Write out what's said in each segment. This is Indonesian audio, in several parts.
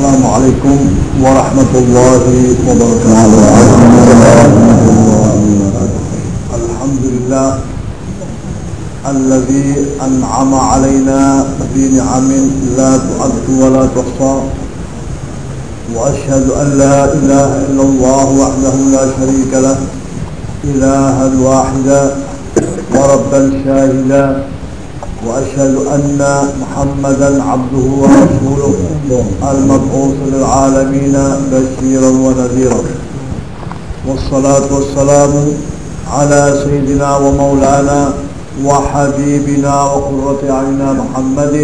السلام عليكم ورحمة الله وبركاته. الحمد لله الذي أنعم علينا بنعم لا تعد ولا تحصى. وأشهد أن لا إله إلا الله وحده لا شريك له إلها واحدا وربا شاهدا وأشهد أن محمدا عبده ورسوله. المبعوث للعالمين بشيرا ونذيرا. والصلاة والسلام على سيدنا ومولانا وحبيبنا وقرة عيننا محمد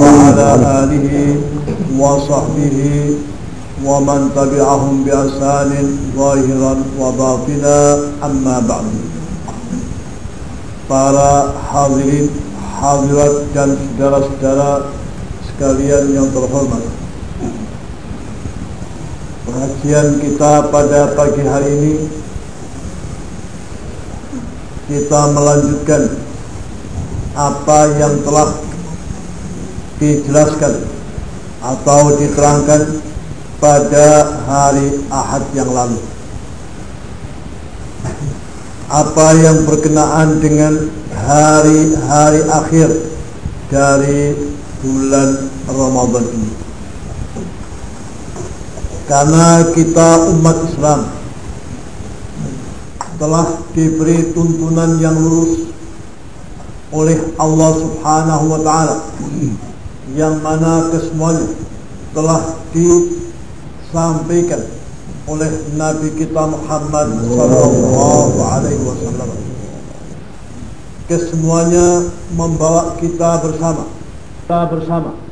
وعلى آله وصحبه ومن تبعهم بأسان ظاهرا وباطنا. أما بعد para hadirin hadirat dan saudara-saudara sekalian yang terhormat. Perhatian kita pada pagi hari ini Kita melanjutkan Apa yang telah dijelaskan Atau diterangkan pada hari Ahad yang lalu. Apa yang berkenaan dengan hari-hari akhir dari bulan Ramadan ini. Karena kita umat Islam telah diberi tuntunan yang lurus oleh Allah Subhanahu wa taala yang mana kesemuanya telah disampaikan oleh Nabi kita Muhammad sallallahu alaihi wasallam. Kesemuanya membawa kita bersama, kita bersama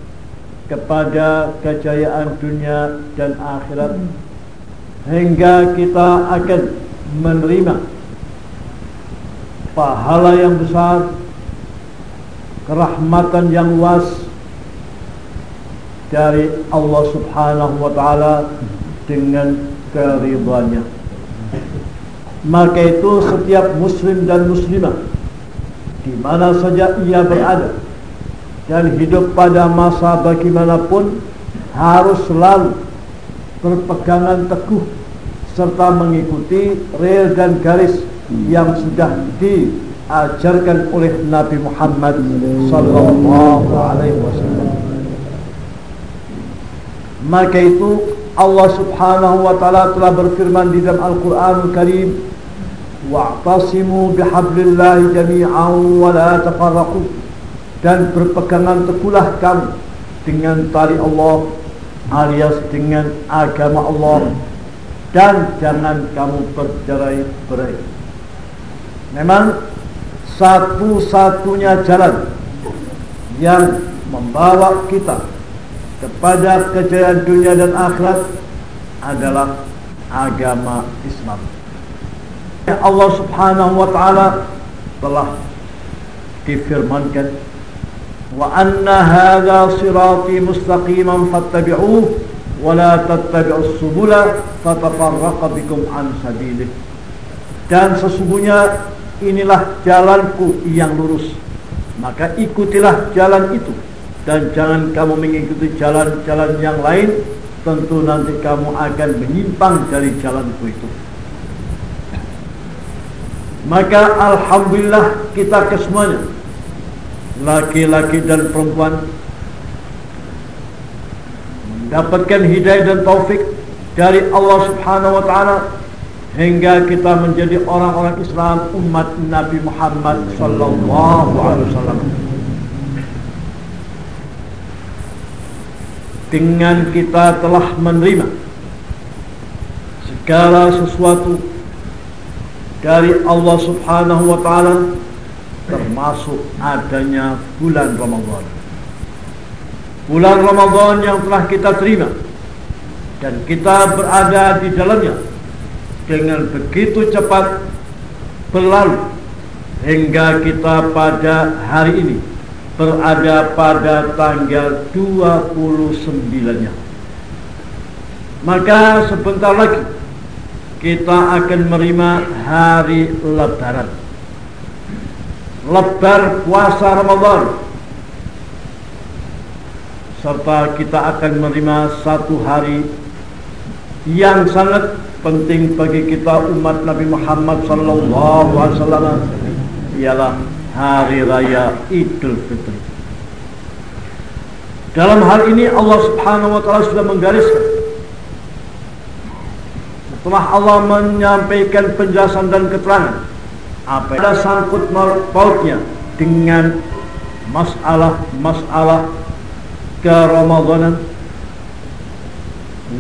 kepada kejayaan dunia dan akhirat hingga kita akan menerima pahala yang besar, kerahmatan yang luas dari Allah Subhanahu wa taala dengan keridhaannya. Maka itu setiap muslim dan muslimah di mana saja ia berada dan hidup pada masa bagaimanapun harus selalu berpegangan teguh serta mengikuti rel dan garis yang sudah diajarkan oleh Nabi Muhammad sallallahu alaihi wasallam. Maka itu Allah Subhanahu wa taala telah berfirman di dalam Al-Qur'an Karim wa'tasimu bihablillahi jami'an wa la tafarraqu dan berpegangan teguhlah kamu dengan tali Allah alias dengan agama Allah dan jangan kamu bercerai-berai memang satu-satunya jalan yang membawa kita kepada kejayaan dunia dan akhirat adalah agama Islam. Allah Subhanahu wa taala telah difirmankan hadza sirati mustaqiman fattabi'uhu wa la tattabi'us subula fatafarraqa bikum an sabilih. Dan sesungguhnya inilah jalanku yang lurus. Maka ikutilah jalan itu dan jangan kamu mengikuti jalan-jalan yang lain tentu nanti kamu akan menyimpang dari jalanku itu maka Alhamdulillah kita kesemuanya laki-laki dan perempuan mendapatkan hidayah dan taufik dari Allah subhanahu wa ta'ala hingga kita menjadi orang-orang Islam umat Nabi Muhammad sallallahu alaihi wasallam. Dengan kita telah menerima segala sesuatu dari Allah Subhanahu wa taala termasuk adanya bulan Ramadan. Bulan Ramadan yang telah kita terima dan kita berada di dalamnya dengan begitu cepat berlalu hingga kita pada hari ini berada pada tanggal 29-nya. Maka sebentar lagi kita akan menerima hari lebaran. Lebar puasa Ramadan. serta kita akan menerima satu hari yang sangat penting bagi kita umat Nabi Muhammad sallallahu alaihi wasallam ialah hari raya Idul Fitri. Dalam hal ini Allah Subhanahu wa taala sudah menggariskan setelah Allah menyampaikan penjelasan dan keterangan apa ada sangkut pautnya dengan masalah-masalah ke Ramadanan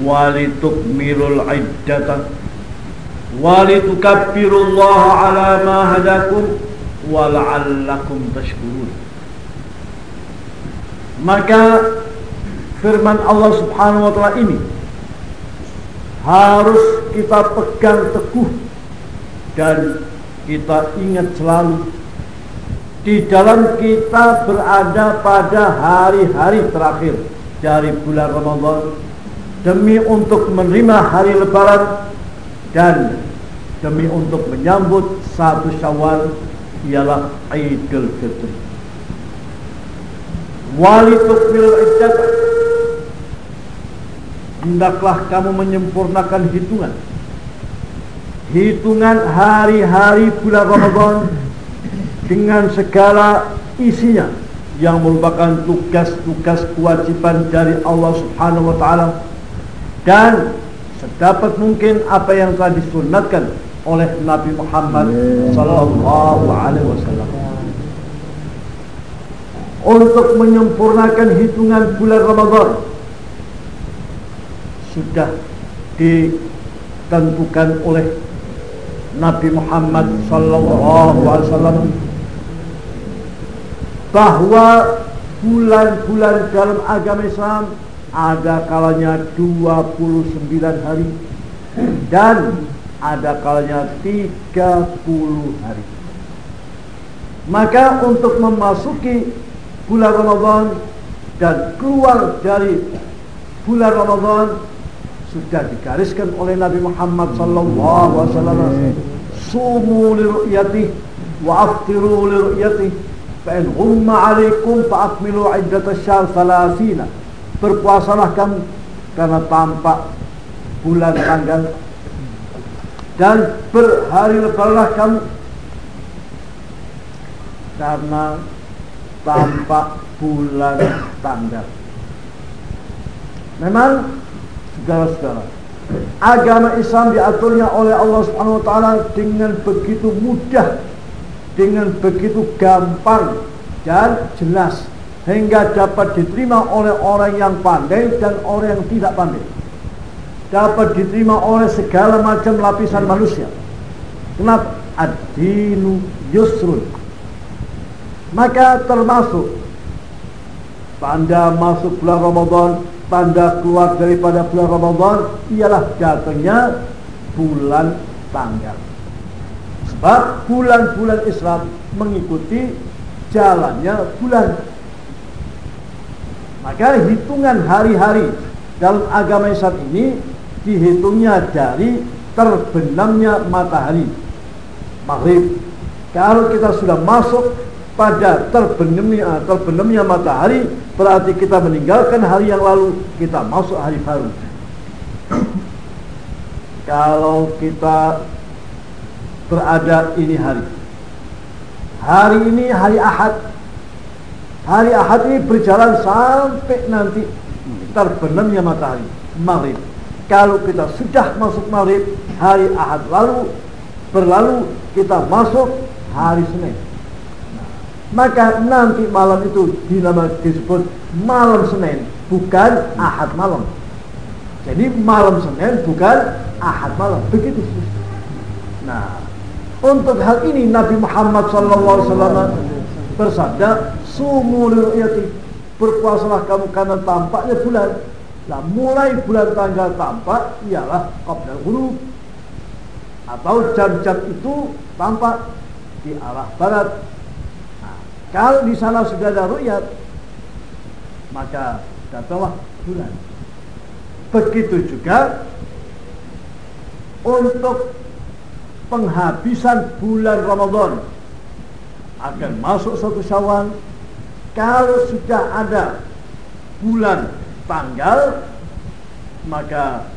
walitukmilul iddata. Walitukabbirullaha ala ma hadakum wala'allakum tashkurun. Maka firman Allah subhanahu wa ta'ala ini harus kita pegang teguh dan kita ingat selalu di dalam kita berada pada hari-hari terakhir dari bulan Ramadan demi untuk menerima hari lebaran dan demi untuk menyambut satu syawal ialah Idul Fitri. Walitukmil iddat hendaklah kamu menyempurnakan hitungan hitungan hari-hari bulan Ramadan dengan segala isinya yang merupakan tugas-tugas kewajiban dari Allah Subhanahu wa taala. Dan sedapat mungkin apa yang telah disunatkan oleh Nabi Muhammad sallallahu alaihi wasallam. Untuk menyempurnakan hitungan bulan Ramadan sudah ditentukan oleh Nabi Muhammad sallallahu alaihi wasallam bahwa bulan-bulan dalam agama Islam ada kalanya 29 hari dan ada kalanya 30 hari. Maka untuk memasuki bulan Ramadan dan keluar dari bulan Ramadan sudah digariskan oleh Nabi Muhammad sallallahu alaihi wasallam sumu li ru'yati wa aftiru li ru'yati Fa'in humma alaikum fa'akmilu iddat asyar salasina. Berpuasalah kamu karena tampak bulan tanggal dan berhari lebaranlah kamu karena tampak bulan tanggal. Memang saudara-saudara, agama Islam diaturnya oleh Allah Subhanahu wa dengan begitu mudah dengan begitu gampang dan jelas hingga dapat diterima oleh orang yang pandai dan orang yang tidak pandai. Dapat diterima oleh segala macam lapisan manusia. Kenapa? ad-dinu yusrun. Maka termasuk tanda masuk bulan Ramadan tanda keluar daripada bulan Ramadan ialah datangnya bulan tanggal Sebab bulan-bulan Islam mengikuti jalannya bulan. Maka hitungan hari-hari dalam agama Islam ini dihitungnya dari terbenamnya matahari maghrib. Kalau kita sudah masuk pada terbenamnya terbenamnya matahari berarti kita meninggalkan hari yang lalu kita masuk hari baru. Kalau kita berada ini hari. Hari ini hari Ahad. Hari Ahad ini berjalan sampai nanti terbenamnya matahari maghrib. Kalau kita sudah masuk maghrib hari Ahad lalu berlalu kita masuk hari Senin. Maka nanti malam itu dinama disebut malam Senin, bukan Ahad malam. Jadi malam Senin bukan Ahad malam. Begitu. Nah, untuk hal ini Nabi Muhammad SAW bersabda, "Sumu liru'yati." Berpuasalah kamu karena tampaknya bulan. Nah, mulai bulan tanggal tampak ialah qabla ghurub. Atau jam-jam itu tampak di arah barat. Kalau di sana sudah ada ru'yat, maka datanglah bulan. Begitu juga untuk penghabisan bulan Ramadan. Akan masuk satu syawal. Kalau sudah ada bulan tanggal maka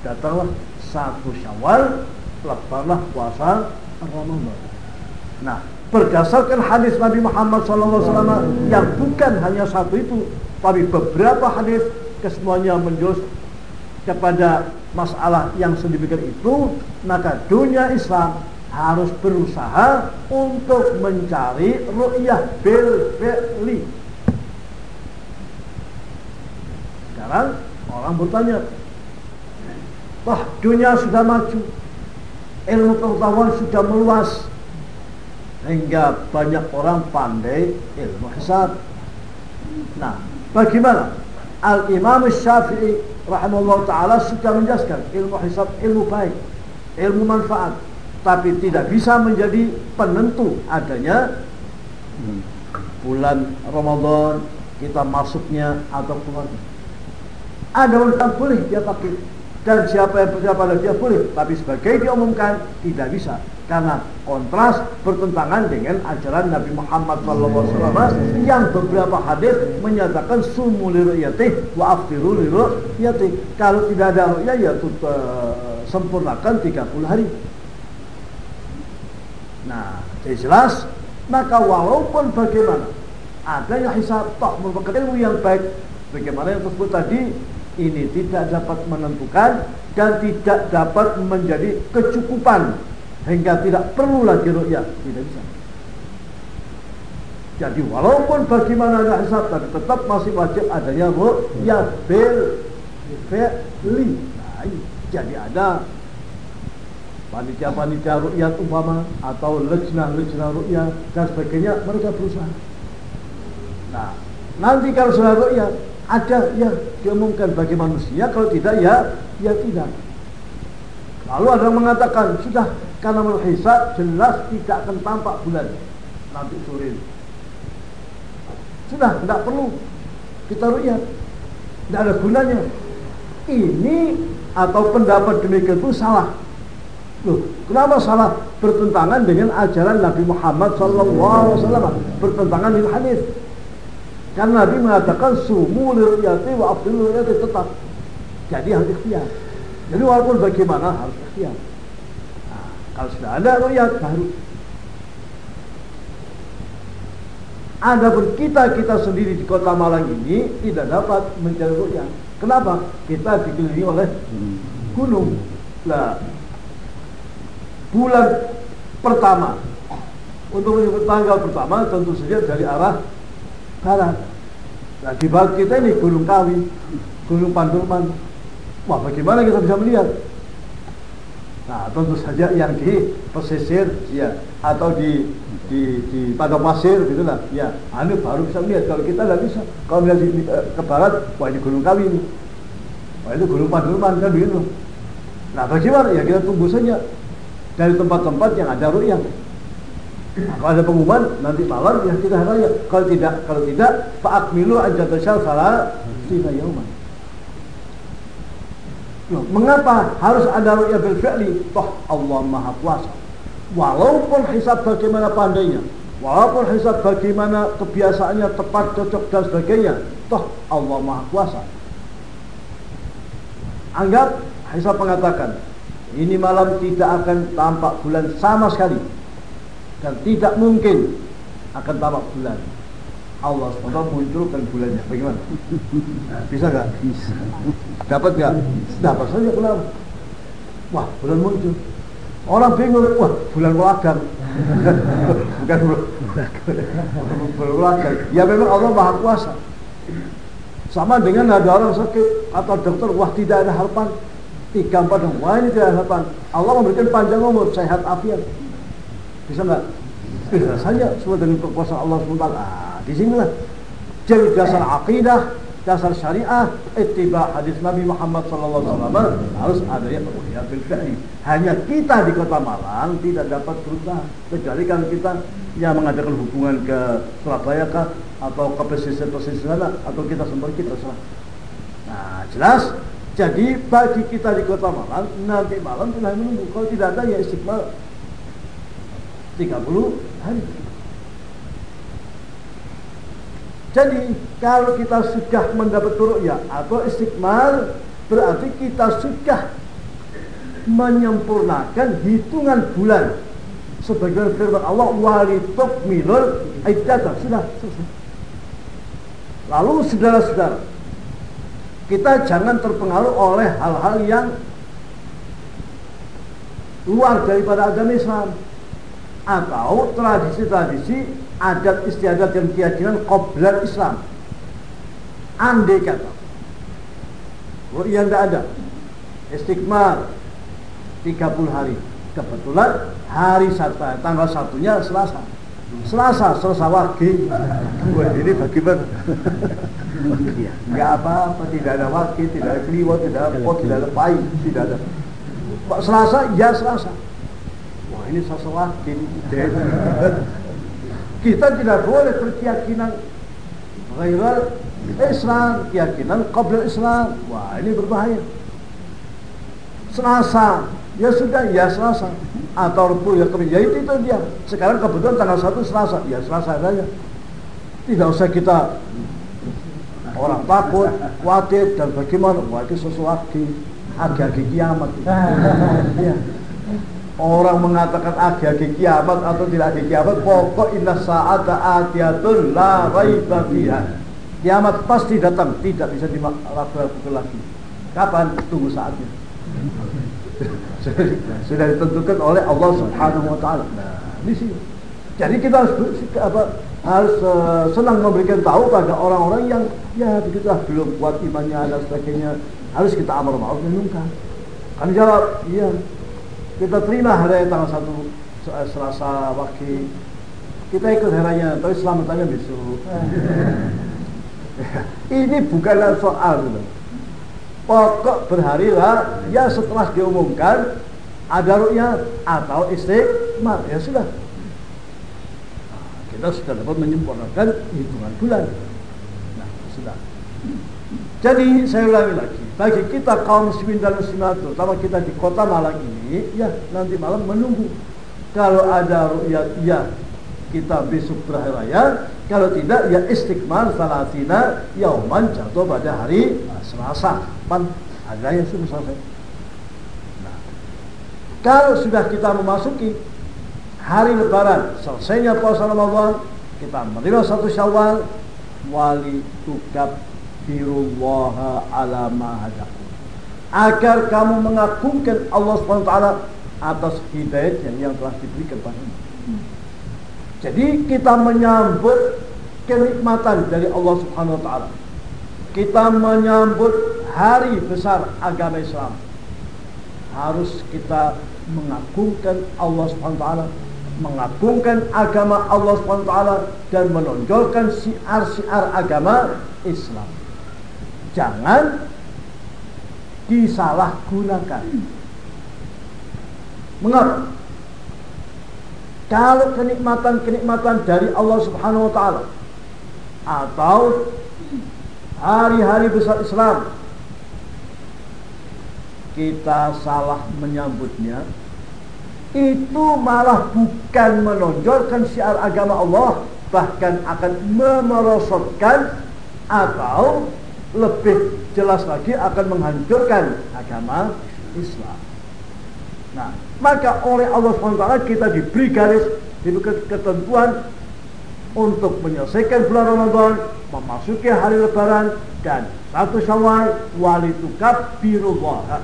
datanglah satu syawal laksanalah puasa Ramadan. Nah berdasarkan hadis Nabi Muhammad SAW yang bukan hanya satu itu tapi beberapa hadis kesemuanya menjurus kepada masalah yang sedemikian itu maka dunia Islam harus berusaha untuk mencari ru'yah bil fi'li sekarang orang bertanya wah dunia sudah maju ilmu pengetahuan sudah meluas sehingga banyak orang pandai ilmu hisab. Nah, bagaimana? Al-Imam Syafi'i rahimahullah taala sudah menjelaskan ilmu hisab ilmu baik, ilmu manfaat, tapi tidak bisa menjadi penentu adanya bulan Ramadan kita masuknya atau keluarnya. Ada orang boleh dia pakai dan siapa yang percaya pada dia boleh, tapi sebagai diumumkan tidak bisa. Karena kontras bertentangan dengan ajaran Nabi Muhammad SAW yang beberapa hadis menyatakan sumu liru'yati wa aftiru liru'yati kalau tidak ada ru'yah ya uh, sempurnakan 30 hari. Nah jadi jelas maka walaupun bagaimana adanya hisab toh merupakan ilmu yang baik bagaimana yang tersebut tadi ini tidak dapat menentukan dan tidak dapat menjadi kecukupan hingga tidak perlu lagi ru'yah. Tidak bisa. Jadi walaupun bagaimana ada hisab tapi tetap masih wajib adanya ru'yah. Bil fi'li. Nah, jadi ada panitia-panitia ru'yah umpama atau lejnah-lejnah ru'yah dan sebagainya mereka berusaha. Nah nanti kalau sudah ru'yah ada yang diumumkan bagi manusia kalau tidak ya ya tidak lalu ada yang mengatakan sudah karena hisab jelas tidak akan tampak bulan nanti sore. Sudah, tidak perlu kita lihat. Tidak ada gunanya. Ini atau pendapat demikian itu salah. Loh, kenapa salah? Bertentangan dengan ajaran Nabi Muhammad SAW. Bertentangan dengan hadis. Karena Nabi mengatakan sumu liruyati wa abdul tetap. Jadi harus ikhtiar. Jadi walaupun bagaimana harus ikhtiar. Kalau sudah ada ru'yat baru. Adapun kita kita sendiri di kota Malang ini tidak dapat mencari ru'yat. Kenapa? Kita dikelilingi oleh gunung. Lah, bulan pertama untuk tanggal pertama tentu saja dari arah barat. Nah, di bawah kita ini Gunung Kawi, Gunung Panduman. Wah, bagaimana kita bisa melihat? Nah, tentu saja yang di pesisir ya atau di di di pada pasir gitu lah. Ya, anu baru bisa melihat kalau kita nggak bisa. Kalau melihat di, eh, ke barat, wah ini gunung kawi ini. Wah itu gunung Panduman kan begitu. Nah, bagaimana? Ya kita tunggu saja dari tempat-tempat yang ada ru'yah. Kalau ada pengumuman nanti malam ya kita raya. Kalau tidak, kalau tidak, Pak Akmilu aja salah tidak yauman. Loh, mengapa harus ada ru'ya bil fi'li? Toh Allah Maha Kuasa. Walaupun hisab bagaimana pandainya, walaupun hisab bagaimana kebiasaannya tepat, cocok dan sebagainya, toh Allah Maha Kuasa. Anggap hisab mengatakan, ini malam tidak akan tampak bulan sama sekali dan tidak mungkin akan tampak bulan. Allah SWT munculkan bulannya. Bagaimana? Bisa nggak? Bisa. Dapat nggak? Dapat saja kenapa? Wah, bulan muncul. Orang bingung, wah bulan walagan. Bukan bulan walagan. Ya memang Allah Maha Kuasa. Sama dengan ada orang sakit atau dokter, wah tidak ada harapan. Tiga empat, wah ini tidak ada harapan. Allah memberikan panjang umur, sehat afiat. Bisa nggak? Bisa saja, semua dengan kekuasaan Allah SWT. Di sinilah jadi dasar akidah, dasar syariah, ittiba hadis Nabi Muhammad SAW harus adanya pengulian bil fi'li. Hanya kita di Kota Malang tidak dapat berusaha kecuali kalau kita yang mengadakan hubungan ke Surabaya kah atau ke pesisir-pesisir sana atau kita sendiri kita salah. Nah, jelas jadi bagi kita di Kota Malang nanti malam kita menunggu kalau tidak ada ya istiqmal 30 hari. Jadi kalau kita sudah mendapat ru'ya atau istiqmal berarti kita sudah menyempurnakan hitungan bulan sebagai firman Allah wali tukmilul iddata sudah selesai. Lalu saudara-saudara kita jangan terpengaruh oleh hal-hal yang luar daripada agama Islam atau tradisi-tradisi adat istiadat dan keyakinan qoblan Islam. Andai kata Ru'yah tidak ada. Istiqmal 30 hari. Kebetulan hari satu, tanggal satunya Selasa. Selasa, Selasa Wah ini bagaimana? Enggak apa-apa, tidak ada wakil, tidak ada kliwot, tidak ada pot, tidak ada pai, tidak ada. Selasa, ya Selasa ini wakil Kita tidak boleh berkeyakinan Gairal Islam, keyakinan qabla Islam. Wah, ini berbahaya. Selasa, ya sudah, ya Selasa. Atau Rabu ya kemudian, ya itu, itu dia. Sekarang kebetulan tanggal 1 Selasa, ya Selasa saja. Tidak usah kita orang takut, khawatir dan bagaimana. Wah, itu sesuatu agi-agi kiamat. ya. Orang mengatakan agi-agi kiamat atau tidak agi kiamat, pokok inna sa'ata atiyatun la raiba fiha Kiamat pasti datang, tidak bisa dilakukan lagi. Kapan? Tunggu saatnya. Sudah ditentukan oleh Allah Subhanahu wa taala. Nah, di sini. Jadi kita harus apa, harus uh, senang memberikan tahu pada orang-orang yang ya begitulah belum kuat imannya dan sebagainya. Harus kita amar ma'ruf dan. Kan jawab, iya. Kita terima hari tanggal satu Selasa wakil. Kita ikut harinya, tapi selamatnya besok. Ini bukanlah soal gitu. Pokok berharilah ya setelah diumumkan ada rukyat atau istiqmal ya sudah. Nah, kita sudah dapat menyempurnakan hitungan bulan. Jadi saya ulangi lagi, bagi kita kaum muslimin dan muslimat, terutama kita di kota Malang ini, ya nanti malam menunggu. Kalau ada rukyat, ya kita besok berakhir raya. Kalau tidak ya istiqmal salatina yauman jatuh pada hari Selasa. Pan ada yang sudah selesai. Nah, kalau sudah kita memasuki hari lebaran selesainya puasa Ramadan kita menerima satu syawal wali tukab ala mahadakum agar kamu mengagungkan Allah SWT atas hidayat yang, telah diberikan padamu jadi kita menyambut kenikmatan dari Allah Subhanahu wa taala. Kita menyambut hari besar agama Islam. Harus kita mengagungkan Allah Subhanahu wa taala, mengagungkan agama Allah Subhanahu wa taala dan menonjolkan siar-siar agama Islam. Jangan disalahgunakan. Mengapa? Kalau kenikmatan-kenikmatan dari Allah Subhanahu wa taala atau hari-hari besar Islam kita salah menyambutnya itu malah bukan menonjolkan syiar agama Allah bahkan akan memerosotkan atau lebih jelas lagi akan menghancurkan agama Islam. Nah, maka oleh Allah SWT kita diberi garis, diberi ketentuan untuk menyelesaikan bulan Ramadan, memasuki hari lebaran dan satu syawal wali tukab birullah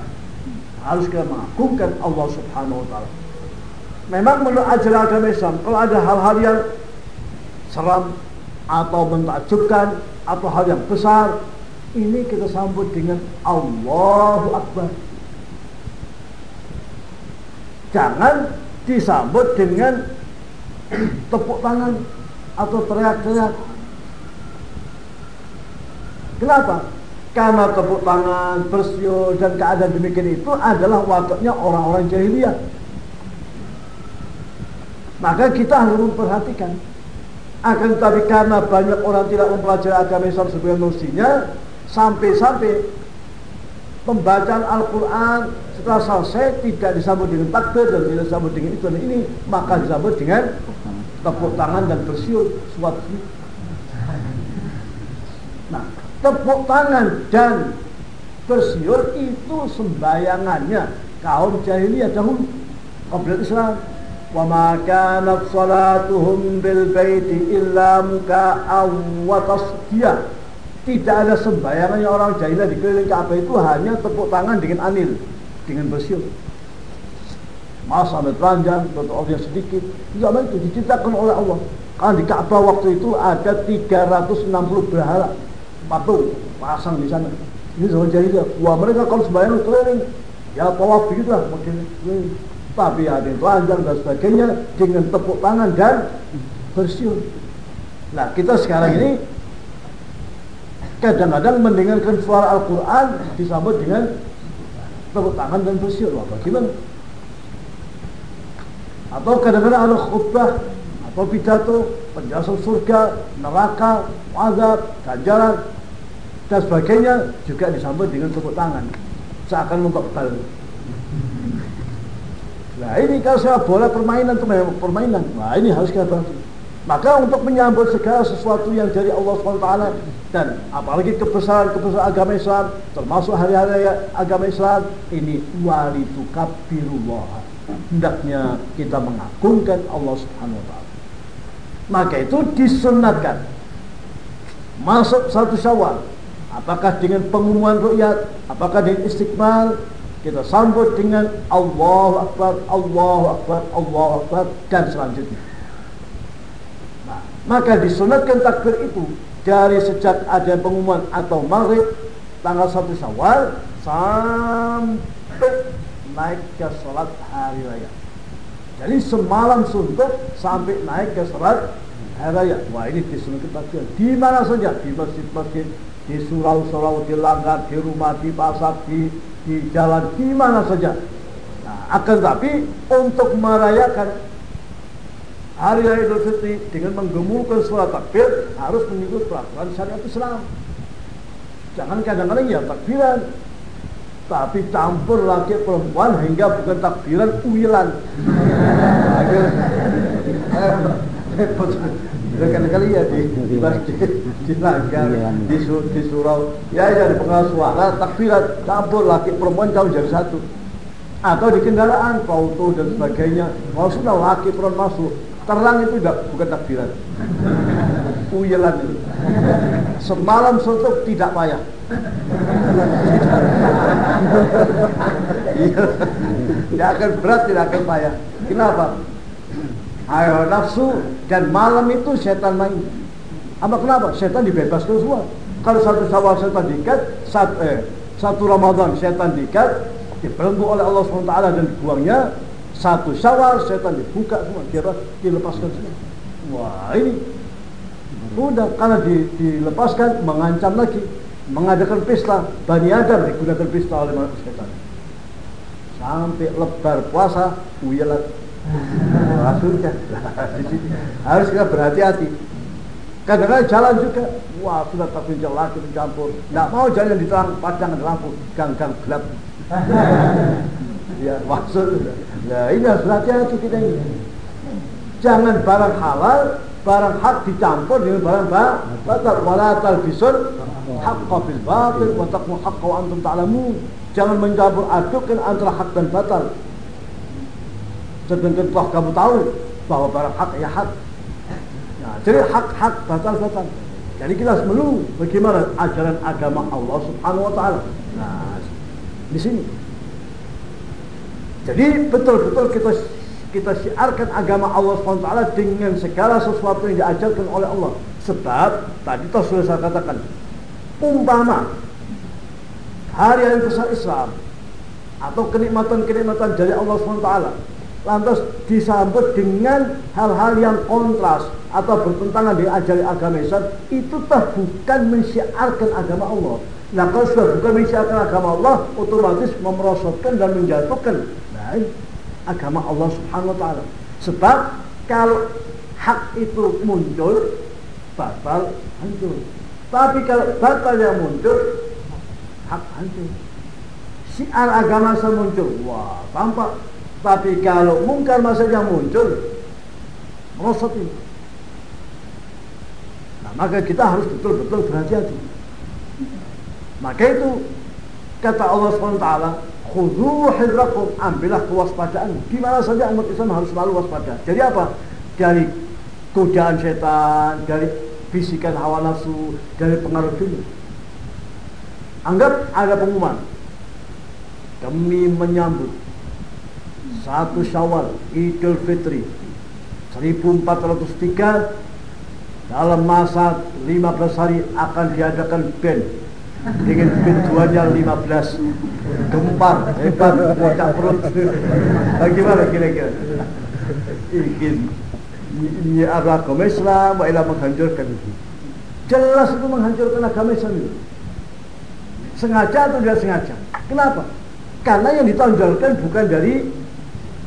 harus kita mengagungkan Allah Subhanahu taala. Memang menurut ajaran agama Islam, kalau ada hal-hal yang seram atau mentakjubkan atau hal yang besar, ini kita sambut dengan Allahu Akbar. Jangan disambut dengan tepuk tangan atau teriak-teriak. Kenapa? Karena tepuk tangan, bersiul dan keadaan demikian itu adalah waktunya orang-orang jahiliyah. Maka kita harus memperhatikan. Akan tetapi karena banyak orang tidak mempelajari agama Islam sebagai mestinya, sampai-sampai pembacaan Al-Quran setelah selesai tidak disambut dengan takbir dan tidak disambut dengan itu dan ini maka disambut dengan tepuk tangan dan bersiul suatu Nah, tepuk tangan dan bersiul itu sembayangannya kaum jahiliyah dahulu qabla Islam. Wa ma kanat salatuhum bil baiti illa muka'aw wa tasdiyah tidak ada sembayangannya orang jahiliyah di keliling Ka'bah itu hanya tepuk tangan dengan anil dengan bersiul Mas sampai telanjang, yang sedikit. Zaman itu diciptakan oleh Allah. Karena di Ka'bah waktu itu ada 360 berhala patung pasang di sana. Ini zaman jahiliyah. Wah mereka kalau sembahyang keliling, ya tawaf begitu lah modelnya. Tapi ada yang telanjang dan sebagainya dengan tepuk tangan dan bersiul. Nah kita sekarang ini kadang-kadang mendengarkan suara Al-Quran disambut dengan tepuk tangan dan bersiul. Wah bagaimana? Atau kadang-kadang ada khutbah atau pidato penjelasan surga, neraka, azab, ganjaran dan sebagainya juga disambut dengan tepuk tangan seakan bal. Nah ini kalau saya bola permainan permainan, nah ini harus kita bantu. Maka untuk menyambut segala sesuatu yang dari Allah SWT dan apalagi kebesaran-kebesaran agama Islam termasuk hari-hari agama Islam ini walidu kabirullah hendaknya kita mengagungkan Allah Subhanahu wa taala. Maka itu disunatkan masuk satu Syawal. Apakah dengan pengumuman rukyat, apakah dengan istiqbal, kita sambut dengan Allah Akbar, Allah Akbar, Allah Akbar dan selanjutnya. Maka disunatkan takbir itu dari sejak ada pengumuman atau maghrib tanggal satu Syawal sampai naik ke sholat hari raya. Jadi semalam suntuk sampai naik ke sholat hari raya. Wah ini disuntuk takbir. Di mana saja, di masjid-masjid, di surau-surau, di langgar, di rumah, di pasar, di, di jalan, di mana saja. Nah, akan tapi untuk merayakan hari raya Idul Fitri dengan menggemulkan suara takbir harus mengikut peraturan syariat Islam. Jangan kadang-kadang ya takbiran, tapi campur laki perempuan hingga bukan takbiran uilan. Kali-kali ya di masjid, di langgar, di, di surau, ya ya di pengawas suara takbiran campur laki perempuan jauh jadi satu. Atau di kendaraan, auto dan sebagainya, sudah laki perempuan masuk, terang itu tidak bukan takbiran, uyelan itu. Semalam suntuk tidak payah. tidak akan berat, tidak akan payah. Kenapa? Ayo nafsu dan malam itu setan main. Apa kenapa? Setan dibebaskan semua. Kalau satu sawal setan dikat, satu, eh, satu Ramadan setan dikat, dibelenggu oleh Allah SWT dan dibuangnya. Satu syawal setan dibuka semua, dilepaskan semua. Wah ini Udah karena di, dilepaskan mengancam lagi, mengadakan pesta. Bani Adam digunakan pesta oleh manusia setan. Sampai lebar puasa, uyelat. Rasulnya harus kita berhati-hati. Kadang-kadang jalan juga, wah sudah tapi jalan lagi mencampur. Tidak mau jalan di terang padang lampu, gang-gang gelap. Ya maksud, ya ini harus hati-hati kita ini. Jangan barang halal barang hak dicampur dengan barang batal. Wala talbisul haqqa bil batil wa taqmu haqqa wa antum ta'lamun jangan mencampur adukkan antara hak dan batal. Sedangkan telah kamu tahu bahwa barang hak ya hak. Nah, jadi hak-hak batal-batal jadi kita harus melu bagaimana ajaran agama Allah subhanahu wa ta'ala. Nah di sini jadi betul-betul kita kita siarkan agama Allah SWT dengan segala sesuatu yang diajarkan oleh Allah. Sebab tadi sudah saya katakan, umpama hari yang besar Islam atau kenikmatan-kenikmatan dari Allah SWT lantas disambut dengan hal-hal yang kontras atau bertentangan dengan ajaran agama Islam itu toh bukan mensiarkan agama Allah. Nah kalau sudah bukan mensiarkan agama Allah otomatis memerosotkan dan menjatuhkan. Agama Allah Subhanahu wa taala. Sebab kalau hak itu muncul, batal hancur. Tapi kalau batal yang muncul, hak hancur. Siar agama muncul, wah tampak. Tapi kalau mungkar masa yang muncul, merosot ini. Nah, maka kita harus betul-betul berhati-hati. Maka itu kata Allah SWT, Khudu hidrakum, ambillah kewaspadaan. Di mana saja umat Islam harus selalu waspada. Jadi apa? Dari godaan setan, dari bisikan hawa nafsu, dari pengaruh dunia. Anggap ada pengumuman. Demi menyambut satu Syawal Idul Fitri 1403 dalam masa 15 hari akan diadakan band dengan pintuannya 15 gempar hebat bocah perut. Bagaimana kira-kira? Ingin ini agama Islam ialah menghancurkan itu. Jelas itu menghancurkan agama Islam itu. Sengaja atau tidak sengaja? Kenapa? Karena yang ditonjolkan bukan dari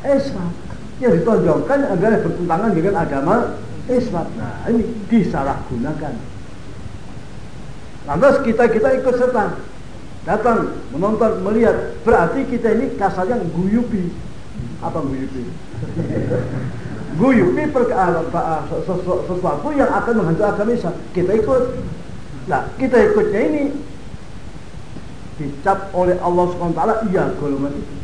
Islam. Yang ditonjolkan adalah bertentangan dengan agama Islam. Nah ini disalahgunakan Lantas kita-kita ikut serta. Datang menonton melihat. Berarti kita ini kasarnya guyupi. Apa guyupi? Guyupi sesuatu yang akan menghancurkan Islam. Kita ikut. Nah kita ikutnya ini dicap oleh Allah SWT iya golongan itu.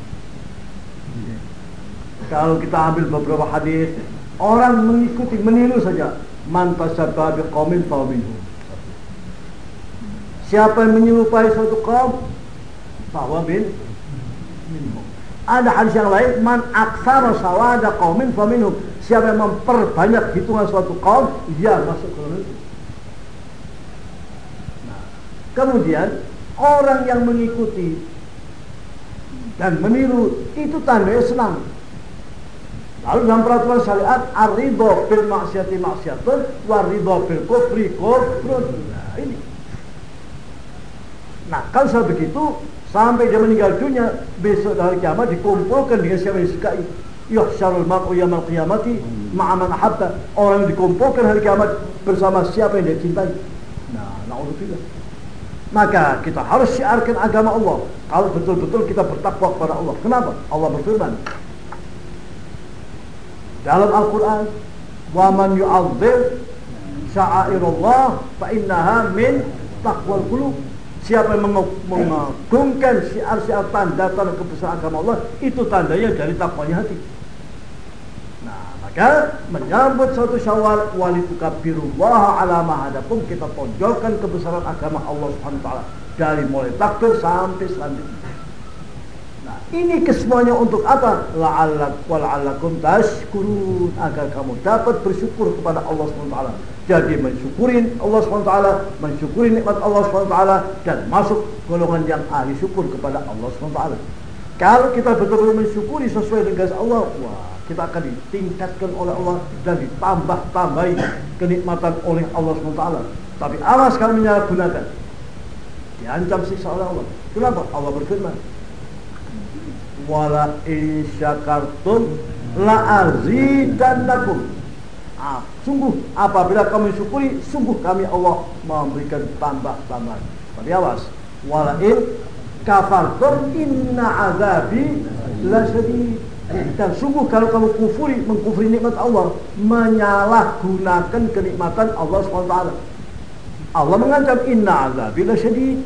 Kalau kita ambil beberapa hadis orang mengikuti meniru saja. Man tasabba biqaumin faminhum Siapa yang menyerupai suatu kaum bahwa bin minhum. Ada hadis yang lain man aksara sawada qaumin faminhum. Siapa yang memperbanyak hitungan suatu kaum, dia masuk ke. Nah, kemudian orang yang mengikuti dan meniru itu tanda Islam. Lalu dalam peraturan syariat ar-ridho bil maksiati maksiatun wa ridho bil kufri kufrun. Nah, ini Nah, kalau sudah begitu, sampai dia meninggal dunia, besok hari kiamat dikumpulkan dengan siapa yang disukai. Yuhsyarul mar'u yamal qiyamati ma'aman ahabta. Orang yang dikumpulkan hari kiamat bersama siapa yang dia cintai. Nah, na'udzubillah. Maka kita harus siarkan agama Allah. Kalau betul-betul kita bertakwa kepada Allah. Kenapa? Allah berfirman. Dalam Al-Quran. Wa man yu'adzim sya'airullah fa'innaha min taqwal qulub Siapa yang mengagungkan siar-siar tanda-tanda kebesaran agama Allah, itu tandanya dari takwanya hati. Nah, maka menyambut satu syawal walitukabirullah ala mahadakum kita tonjolkan kebesaran agama Allah Subhanahu dari mulai takbir sampai selanjutnya. Ini kesemuanya untuk apa? La'allak wala'allakum tashkurun agar kamu dapat bersyukur kepada Allah taala jadi mensyukurin Allah SWT, mensyukuri nikmat Allah SWT dan masuk golongan yang ahli syukur kepada Allah SWT. Kalau kita betul-betul mensyukuri sesuai dengan Allah, wah kita akan ditingkatkan oleh Allah dan ditambah-tambahi kenikmatan oleh Allah SWT. Tapi awas kalau menyalahgunakan. Diancam siksa oleh Allah. Kenapa? Allah berfirman. Wala in syakartum la azidannakum Ah, sungguh apabila kami syukuri, sungguh kami Allah memberikan tambah-tambahan. Tapi awas, walain kafartum inna azabi la. Dan sungguh kalau kamu kufuri, mengkufuri nikmat Allah, menyalahgunakan kenikmatan Allah SWT. Allah mengancam inna azabi la syadid.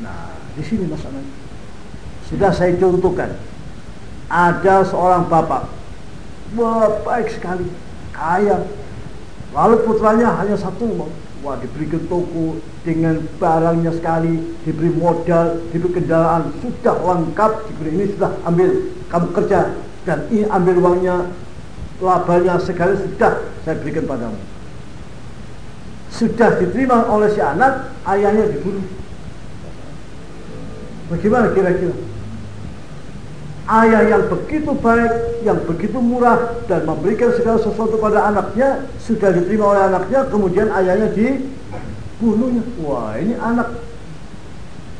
Nah, di sini masalahnya. Sudah saya contohkan. Ada seorang bapak Wah, baik sekali. Kaya. Lalu putranya hanya satu. Wah, diberikan toko dengan barangnya sekali, diberi modal, diberi kendaraan, sudah lengkap, diberi ini sudah ambil, kamu kerja, dan ini ambil uangnya, labanya sekali sudah saya berikan padamu. Sudah diterima oleh si anak, ayahnya dibunuh. Bagaimana kira-kira? Ayah yang begitu baik, yang begitu murah dan memberikan segala sesuatu pada anaknya sudah diterima oleh anaknya, kemudian ayahnya dibunuhnya. Wah, ini anak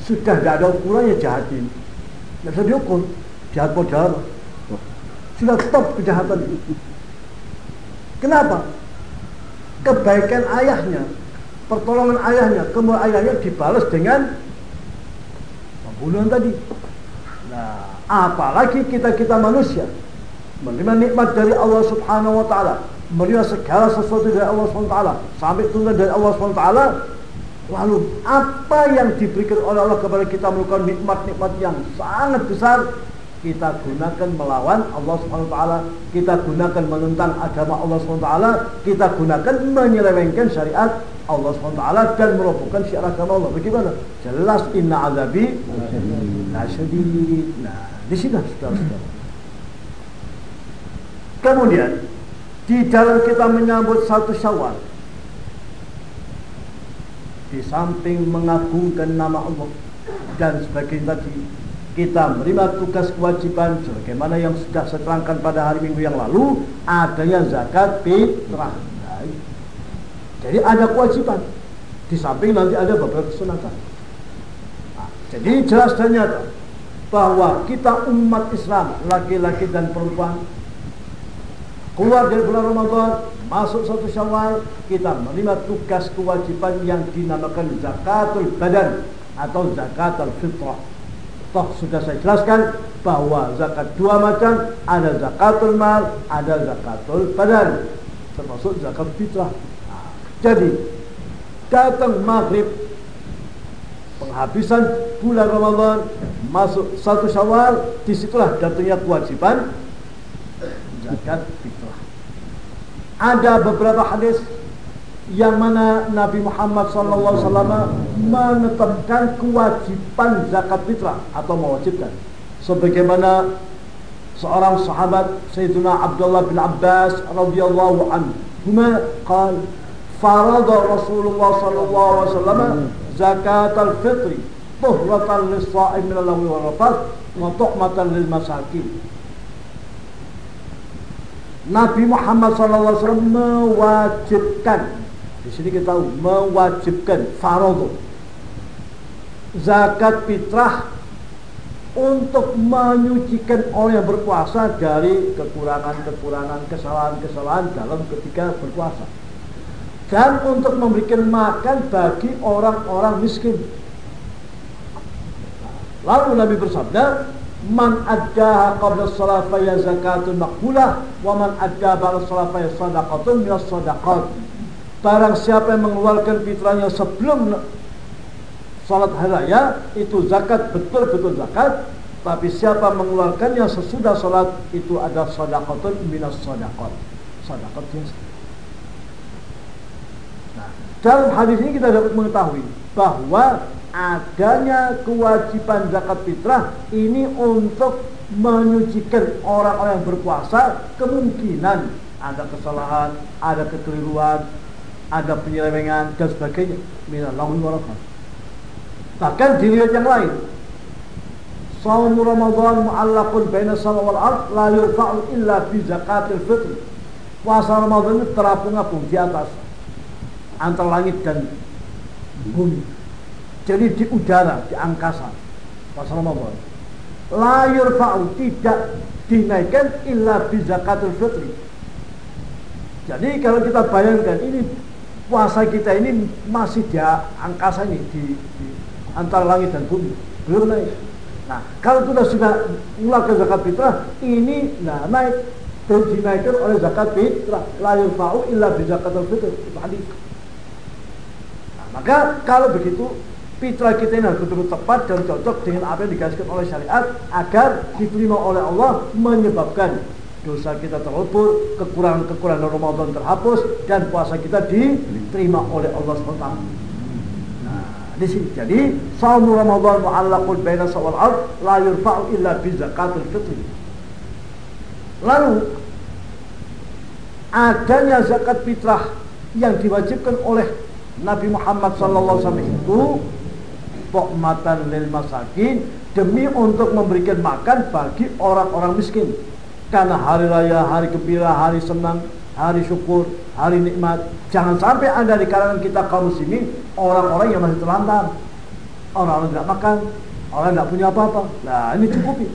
sudah tidak ada ukurannya jahat ini. Tidak bisa diukur. Jahat modal. Sudah stop kejahatan itu. Kenapa? Kebaikan ayahnya, pertolongan ayahnya, kemudian ayahnya dibalas dengan pembunuhan tadi. Nah, Apalagi kita-kita manusia menerima nikmat dari Allah Subhanahu wa taala, menerima segala sesuatu dari Allah Subhanahu wa taala, sampai tunda dari Allah Subhanahu wa taala, Lalu apa yang diberikan oleh Allah kepada kita melakukan nikmat-nikmat yang sangat besar kita gunakan melawan Allah Subhanahu wa taala, kita gunakan menentang agama Allah Subhanahu wa taala, kita gunakan menyelewengkan syariat Allah Subhanahu wa taala dan merobohkan syiar agama Allah. Bagaimana? Jelas inna azabi la syadid. Nah, di sini saudara-saudara. Kemudian di dalam kita menyambut satu Syawal di samping mengagungkan nama Allah dan sebagainya tadi kita menerima tugas kewajiban sebagaimana yang sudah saya terangkan pada hari Minggu yang lalu adanya zakat fitrah. Jadi ada kewajiban di samping nanti ada beberapa kesunatan. Nah, jadi jelas dan nyata bahwa kita umat Islam laki-laki dan perempuan keluar dari bulan Ramadan masuk satu syawal kita menerima tugas kewajiban yang dinamakan zakatul badan atau zakatul fitrah Toh sudah saya jelaskan bahwa zakat dua macam, ada zakatul mal, ada zakatul badan, termasuk zakat fitrah. Nah, jadi datang maghrib penghabisan bulan Ramadan masuk satu Syawal di situlah datangnya kewajiban zakat fitrah. Ada beberapa hadis yang mana Nabi Muhammad SAW menetapkan kewajiban zakat fitrah atau mewajibkan sebagaimana seorang sahabat Sayyidina Abdullah bin Abbas radhiyallahu anhu qal farada Rasulullah sallallahu alaihi wasallam zakat al-fitri tuhratan lis-sha'im min al-lahwi wal wa tu'matan lil masakin Nabi Muhammad SAW mewajibkan di sini kita tahu mewajibkan farodo zakat fitrah untuk menyucikan orang yang berpuasa dari kekurangan-kekurangan, kesalahan-kesalahan dalam ketika berpuasa. Dan untuk memberikan makan bagi orang-orang miskin. Lalu Nabi bersabda, Man addaha qabla salat fa zakatun maqbulah wa man addaha ba'da salat fa sadaqatun min as-sadaqat. Barang siapa yang mengeluarkan fitrahnya sebelum salat hari raya itu zakat betul-betul zakat. Tapi siapa mengeluarkannya sesudah salat itu ada sadaqatun minas sadaqat. Sadaqat biasa. Dalam hadis ini kita dapat mengetahui bahwa adanya kewajiban zakat fitrah ini untuk menyucikan orang-orang yang berpuasa kemungkinan ada kesalahan, ada kekeliruan, ada penyelewengan dan sebagainya. Minal lahul warafat bahkan di riwayat yang lain. Saum Ramadan mu'allaqun baina sama wal ard la yurfa'u illa bi zakatil fitr. Puasa Ramadan itu terapung-apung di atas antara langit dan bumi. Jadi di udara, di angkasa. Ramadan. La yurfa'u tidak dinaikkan illa bi zakatil fitr. Jadi kalau kita bayangkan ini puasa kita ini masih di angkasa ini di, di antara langit dan bumi belum naik. Nah kalau sudah sudah mengeluarkan zakat fitrah ini nah naik dan dinaikkan oleh zakat fitrah la yufa'u illa bi zakatul fitr itu hadis. Maka kalau begitu fitrah kita ini harus betul-betul tepat dan cocok dengan apa yang digariskan oleh syariat agar diterima oleh Allah menyebabkan dosa kita terluput, kekurangan-kekurangan Ramadan terhapus dan puasa kita diterima oleh Allah SWT. Nah, di sini jadi saum Ramadan mu'allaqun baina sawal ard la yurfa'u illa bi zakatul fitri. Lalu adanya zakat fitrah yang diwajibkan oleh Nabi Muhammad SAW itu pokmatan lil masakin demi untuk memberikan makan bagi orang-orang miskin karena hari raya, hari gembira, hari senang, hari syukur, hari nikmat. Jangan sampai ada di kalangan kita kaum muslimin orang-orang yang masih terlantar. Orang-orang tidak makan, orang tidak punya apa-apa. Nah, ini cukupi.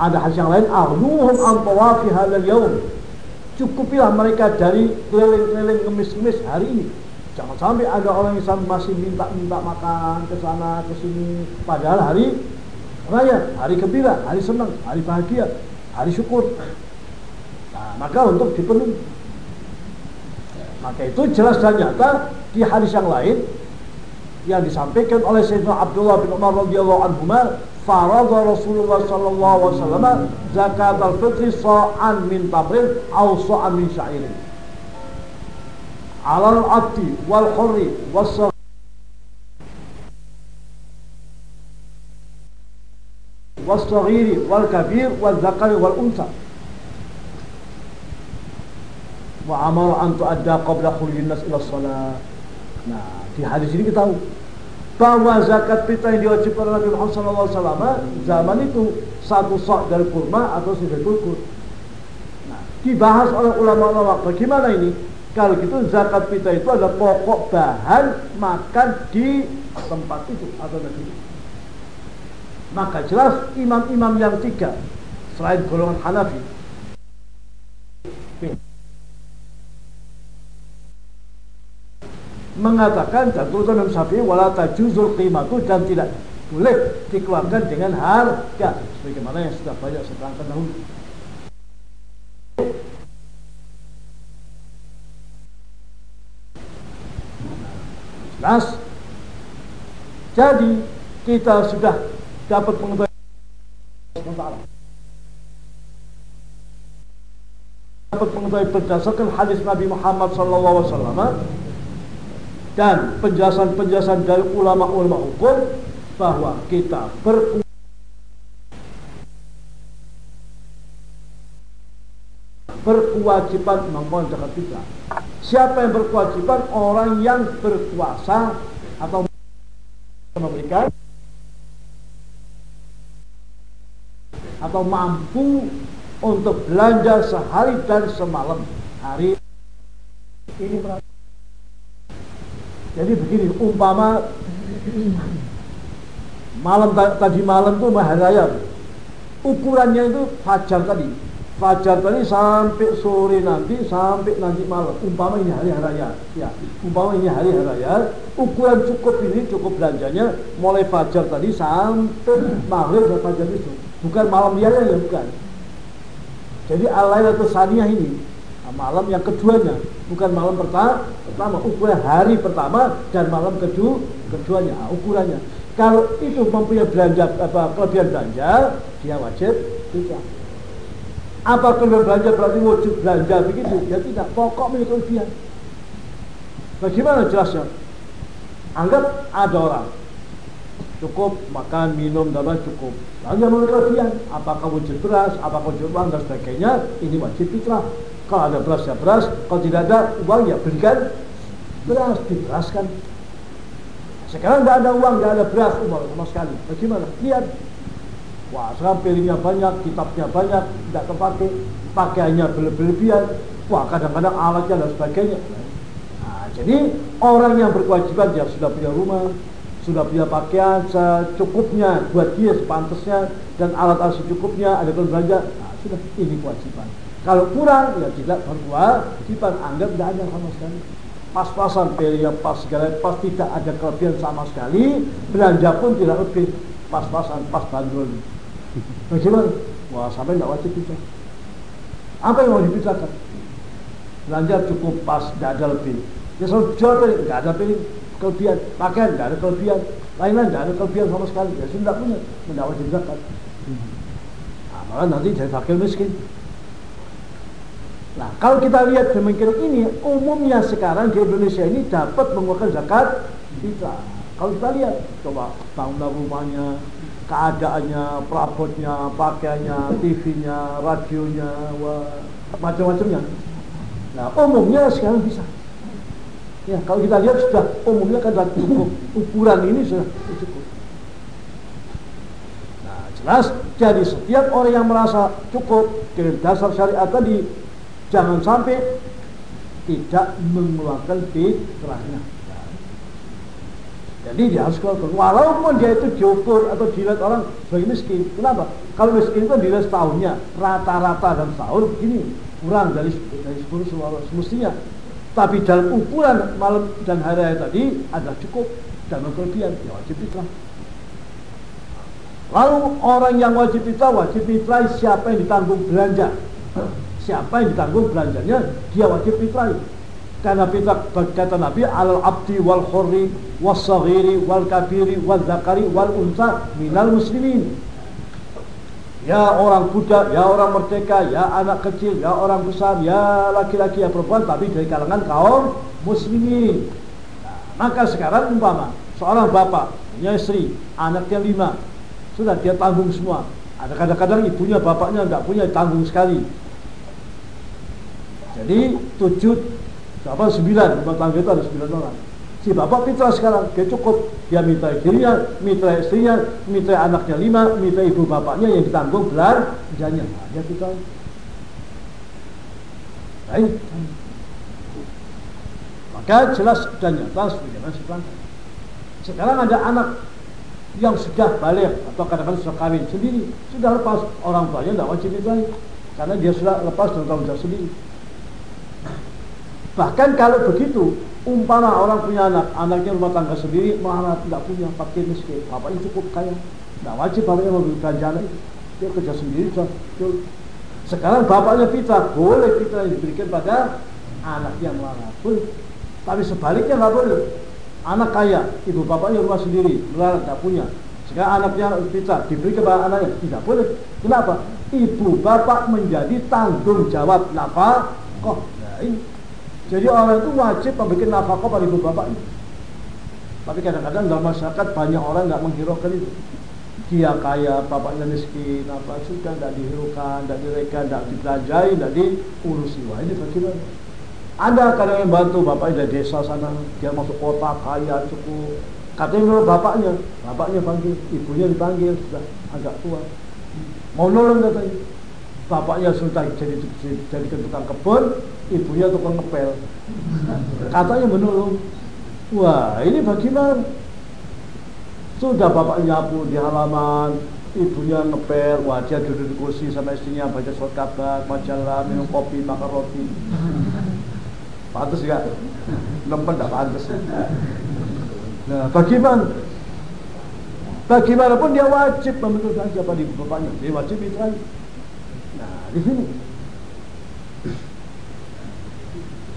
Ada hadis yang lain, ahluhum an tawafi halal yaum. Cukupilah mereka dari keliling-keliling ngemis-ngemis hari ini Jangan sampai ada orang yang masih minta-minta makan ke sana ke sini padahal hari raya, hari gembira, hari senang, hari bahagia, hari syukur. Nah, maka untuk dipenuhi. Maka itu jelas dan nyata di hadis yang lain yang disampaikan oleh Sayyidina Abdullah bin Umar radhiyallahu anhu فرض رسول الله صلى الله عليه وسلم زكاة الفطر صاعا من تمر أو صاعا من شعير. على العبد والحر والصغير والصغير والكبير والذكر والأنثى. وأمر أن تؤدى قبل خروج الناس إلى الصلاة. نعم في حديث ini kita tahu bahwa zakat fitrah yang diwajibkan oleh Nabi Muhammad SAW zaman itu satu sok dari kurma atau sudah kurma. Nah, dibahas oleh ulama-ulama bagaimana ini? Kalau gitu zakat fitrah itu adalah pokok bahan makan di tempat itu atau negeri. Maka jelas imam-imam yang tiga selain golongan Hanafi mengatakan dan terutama Imam Syafi'i wala tajuzul qimatu dan tidak boleh dikeluarkan dengan harga sebagaimana yang sudah banyak saya terangkan dahulu. Jelas. Jadi kita sudah dapat pengetahuan dapat pengetahuan berdasarkan hadis Nabi Muhammad SAW dan penjelasan-penjelasan dari ulama-ulama hukum bahwa kita ber berkewajiban membangun zakat fitrah. Siapa yang berkewajiban? Orang yang berkuasa atau memberikan atau mampu untuk belanja sehari dan semalam hari ini jadi begini umpama malam tadi malam tuh hari raya ukurannya itu fajar tadi. Fajar tadi sampai sore nanti sampai nanti malam. Umpama ini hari raya ya. Umpama ini hari raya ukuran cukup ini cukup belanjanya mulai fajar tadi sampai maghrib dan fajar itu bukan malam liarnya ya bukan. Jadi atau saniyah ini nah, malam yang keduanya bukan malam pertama pertama ukuran hari pertama dan malam kedua keduanya. Nah, ukurannya. Kalau itu mempunyai belanja apa kelebihan belanja dia wajib tidak. Apa kelebihan belanja? Berarti wajib belanja begitu? Ya tidak. Pokok milik kelebihan. Bagaimana jelasnya? Anggap ada orang. Cukup makan minum dan cukup. Lalu yang kelebihan. Apakah wujud beras apakah wujud uang dan sebagainya ini wajib fitrah kalau ada beras ya beras. Kalau tidak ada uang ya berikan. Beras diberaskan. Sekarang tidak ada uang tidak ada beras. Uang sama sekali. Bagaimana? Lihat. Wah sekarang pilihnya banyak kitabnya banyak tidak terpakai pakaiannya berlebihan. Wah kadang-kadang alatnya dan sebagainya. Nah, jadi orang yang berkewajiban dia sudah punya rumah sudah punya pakaian secukupnya buat dia sepantasnya dan alat-alat secukupnya ada belanja nah, sudah ini kewajiban kalau kurang ya tidak berkewajiban anggap tidak ada sama sekali. Pas-pasan pilihnya pas segala pas tidak ada kelebihan sama sekali belanja pun tidak lebih. Pas-pasan pas bandul bagaimana? Wah sampai tidak wajib bisa. Apa yang mau dibicarakan belanja cukup pas tidak ada lebih. Ya selalu jual tidak ada pilih kelebihan. Pakaian tidak ada kelebihan. Lain-lain tidak ada kelebihan sama sekali. Ya sudah punya. Tidak wajib zakat nah, malah nanti jadi fakir miskin nah kalau kita lihat demikian ini umumnya sekarang di Indonesia ini dapat mengeluarkan zakat fitrah kalau kita lihat coba bangunan rumahnya keadaannya, perabotnya, pakaiannya, TV-nya, radionya, macam-macamnya. Nah, umumnya sekarang bisa. Ya, kalau kita lihat sudah umumnya kan cukup ukuran ini sudah cukup. Nah, jelas jadi setiap orang yang merasa cukup dengan dasar syariat tadi jangan sampai tidak mengeluarkan fitrahnya. Jadi dia harus keluarkan. Walaupun dia itu diukur atau dilihat orang sebagai miskin. Kenapa? Kalau miskin itu dilihat setahunnya. Rata-rata dan setahun begini. Kurang dari, dari 10 semestinya. Tapi dalam ukuran malam dan hari raya tadi ada cukup dan kelebihan ya wajib fitrah. Lalu orang yang wajib fitrah wajib fitrah siapa yang ditanggung belanja? Siapa yang ditanggung belanjanya dia wajib fitrai karena fitrah kata Nabi al abdi wal khurri was saghiri wal kabiri wal zakari wal unsa minal muslimin Ya orang budak, ya orang merdeka, ya anak kecil, ya orang besar, ya laki-laki, ya perempuan, tapi dari kalangan kaum muslimin. Maka sekarang umpama seorang bapak punya istri, anaknya lima, sudah dia tanggung semua. Ada kadang-kadang ibunya, bapaknya nggak punya tanggung sekali. Jadi tujuh, apa sembilan rumah tangga itu ada sembilan orang. Si bapak fitrah sekarang, dia cukup. Dia minta dirinya, minta istrinya, minta anaknya lima, minta ibu bapaknya yang ditanggung belanjanya. Nah, dia fitrah. Baik. Maka jelas dan nyata sebagaimana seperangkat. Sekarang ada anak yang sudah balik atau kadang-kadang sudah kawin sendiri, sudah lepas orang tuanya tidak wajib fitrah karena dia sudah lepas dan tanggung jawab sendiri. Bahkan kalau begitu, Umpama orang punya anak, anaknya rumah tangga sendiri, malah tidak punya, fakir miskin. Bapaknya cukup kaya. Tidak wajib bapaknya membeli belanjaan itu. Dia kerja sendiri, so. Sekarang bapaknya fitrah, boleh yang diberikan pada anak yang melarat. Boleh. Tapi sebaliknya nggak boleh. Anak kaya, ibu bapaknya rumah sendiri, melarat, tidak punya. Sekarang anaknya fitrah, diberi kepada anaknya. Tidak boleh. Kenapa? Ibu bapak menjadi tanggung jawab nafkah. Kok? Nah, ini jadi orang itu wajib membuat nafkah pada ibu bapaknya. Tapi kadang-kadang dalam masyarakat banyak orang nggak menghiraukan itu. Dia kaya, bapaknya miskin, apa sudah tidak dihiraukan, tidak direka, tidak dibelanjai, tidak diurusi. Wah ini bagaimana? Ada kadang yang bantu bapaknya dari desa sana, dia masuk kota kaya cukup. Katanya menurut bapaknya, bapaknya panggil, ibunya dipanggil sudah agak tua. Mau nolong katanya. Bapaknya sudah jadi jadi tukang kebun, ibunya tukang ngepel. Katanya menolong. Wah, ini bagaimana? Sudah bapak nyapu di halaman, ibunya ngepel, dia duduk di kursi sama istrinya baca surat kabar, majalah, minum kopi, makan roti. Pantas gak? Lempel tidak pantas. Nah, bagaimana? Bagaimanapun dia wajib membentuk saja pada ibu bapaknya. Dia wajib itu Nah, di sini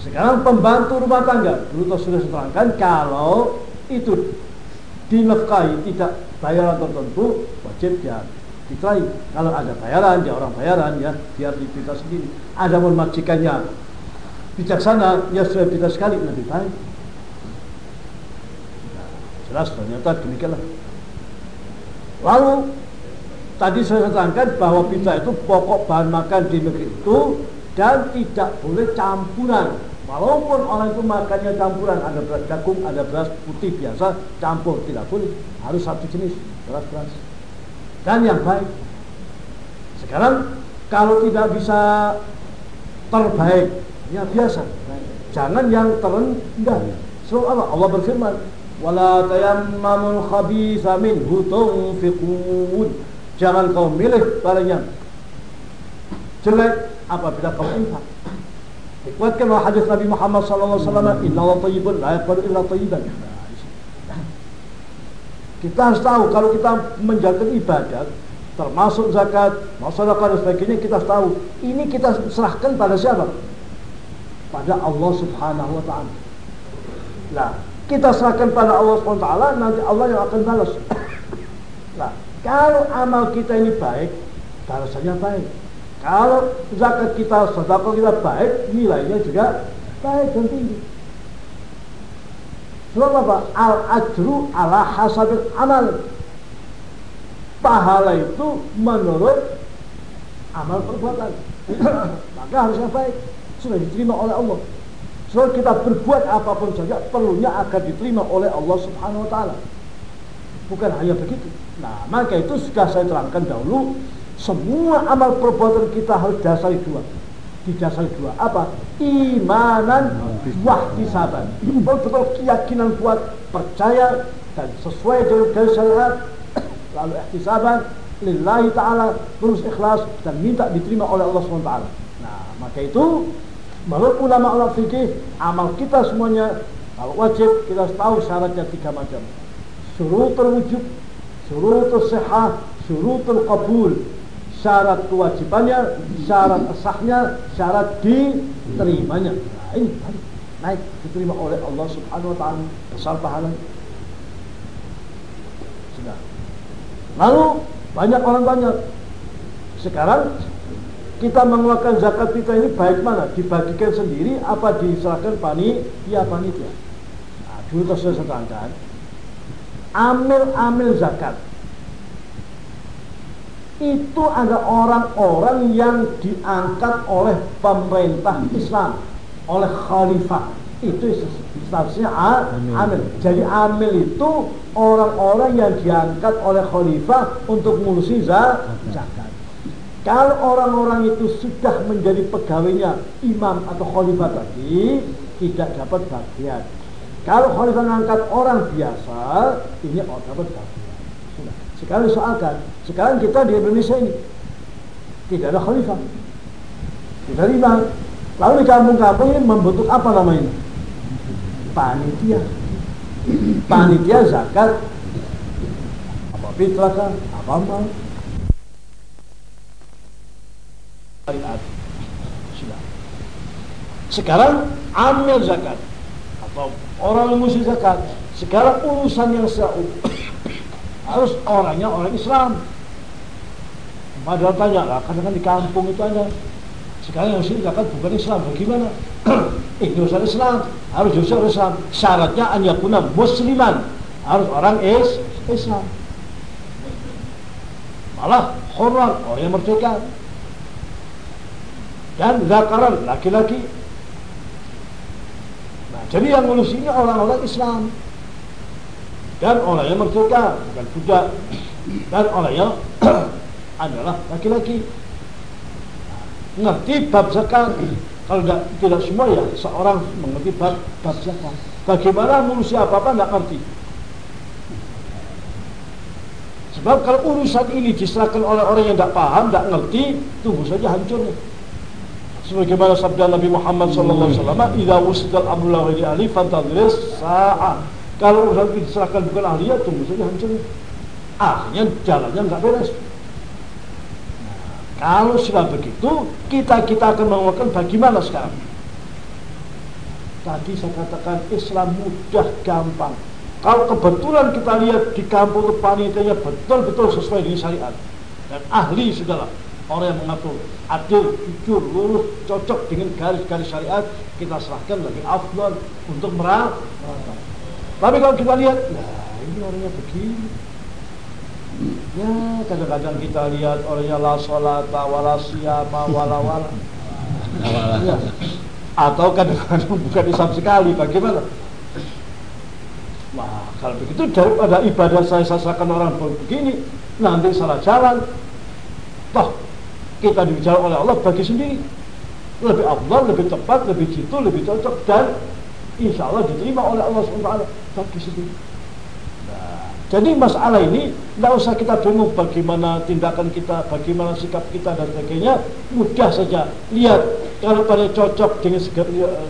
Sekarang pembantu rumah tangga, dulu sudah terangkan kalau itu dinafkahi tidak bayaran tertentu wajib dia dikrai. Kalau ada bayaran, dia orang bayaran ya biar kita sendiri. Ada pun majikannya bijaksana, ya sudah kita sekali lebih baik. Nah, jelas ternyata demikianlah. Lalu tadi saya terangkan bahwa pizza itu pokok bahan makan di negeri itu dan tidak boleh campuran Walaupun orang itu makannya campuran, ada beras jagung, ada beras putih biasa, campur tidak boleh, harus satu jenis beras-beras. Dan yang baik. Sekarang kalau tidak bisa terbaik, ya biasa. Jangan yang terendah. So Allah, Allah berfirman, "Wala tayammamul khabitha minhu tunfiqun." Jangan kau milih barang yang jelek apabila kau infak. Dikuatkan oleh hadis Nabi Muhammad SAW Inna Allah tayyibun la yaqbalu illa tayyiban Kita harus tahu kalau kita menjalankan ibadat termasuk zakat, masalah dan sebagainya kita harus tahu ini kita serahkan pada siapa? Pada Allah Subhanahu wa taala. Nah, kita serahkan pada Allah Subhanahu wa taala nanti Allah yang akan balas. Nah, kalau amal kita ini baik, balasannya baik. Kalau zakat kita, sedekah kita baik, nilainya juga baik dan tinggi. Sebab apa? Al ajru ala hasabil amal. Pahala itu menurut amal perbuatan. Maka harusnya baik. Sudah diterima oleh Allah. Sebab kita berbuat apa pun saja perlunya akan diterima oleh Allah Subhanahu wa taala. Bukan hanya begitu. Nah, maka itu sudah saya terangkan dahulu semua amal perbuatan kita harus dasari dua. Didasari dua. Apa? Imanan wahtisaban. Betul-betul keyakinan kuat, percaya dan sesuai dengan dari syariat. Lalu ihtisaban lillahi ta'ala terus ikhlas dan minta diterima oleh Allah SWT. Nah, maka itu menurut ulama-ulama fikih amal kita semuanya kalau wajib kita tahu syaratnya tiga macam. Suruh terwujud, suruh tersehah, suruh terkabul syarat kewajibannya, syarat sahnya, syarat diterimanya. Nah, ini naik diterima oleh Allah Subhanahu wa taala besar pahala. Sudah. Lalu banyak orang banyak. Sekarang kita mengeluarkan zakat kita ini baik mana? Dibagikan sendiri apa diserahkan panitia panitia? Nah, dulu saya terangkan amil-amil zakat itu ada orang-orang yang diangkat oleh pemerintah Islam oleh khalifah itu statusnya amil. Jadi amil itu orang-orang yang diangkat oleh khalifah untuk mengurusi zakat. Kalau orang-orang itu sudah menjadi pegawainya imam atau khalifah tadi tidak dapat bagian. Kalau khalifah mengangkat orang biasa, ini orang dapat bagian. Sekarang disoalkan, sekarang kita di Indonesia ini tidak ada khalifah, tidak imam. Lalu di kampung-kampung ini membentuk apa namanya? Panitia. Panitia zakat, apa fitrah apa mal. Sekarang ambil zakat atau orang yang mesti zakat. Sekarang urusan yang seuh harus orangnya orang Islam. Padahal tanya lah karena kan di kampung itu ada. Sekarang yang sini zakat bukan Islam bagaimana ini urusan Islam. Harus justru Islam. Syaratnya hanya yakuna musliman. Harus orang is Islam. Malah hormat orang yang merdeka. Dan zakaran laki-laki. Nah jadi yang ngurus ini orang-orang Islam dan orang yang merdeka bukan budak dan orang yang adalah laki-laki. Ngerti bab zakat. Kalau tidak, tidak semua ya seorang mengerti bab, bab zakat. Bagaimana manusia apa-apa tidak ngerti sebab kalau urusan ini diserahkan oleh orang yang tidak paham, tidak ngerti tunggu saja hancurnya. Sebagaimana sabda Nabi Muhammad wasallam idza wusdal amru li ahli fantadris sa'ah kalau urusan diserahkan bukan ahli ya tunggu saja hancurnya. Akhirnya jalannya nggak beres. Nah, kalau sudah begitu, kita kita akan menguatkan bagaimana sekarang? Tadi saya katakan Islam mudah gampang. Kalau kebetulan kita lihat di kampung itu panitianya betul-betul sesuai dengan syariat dan ahli segala orang yang mengatur adil, jujur, lurus, cocok dengan garis-garis syariat kita serahkan lebih afdal untuk merangkap tapi kalau kita lihat, nah ini orangnya begini. Ya kadang-kadang kita lihat orangnya la sholata wala siyama wala wala. Ya. Atau kadang-kadang bukan Islam sekali, bagaimana? Wah, kalau begitu daripada ibadah saya sasakan orang begini, nanti salah jalan. Toh, kita dibicara oleh Allah bagi sendiri. Lebih afdal, lebih tepat, lebih jitu, lebih cocok dan insya Allah diterima oleh Allah SWT bagi sendiri. Nah, jadi masalah ini tidak usah kita bingung bagaimana tindakan kita, bagaimana sikap kita dan sebagainya. Mudah saja. Lihat kalau pada cocok dengan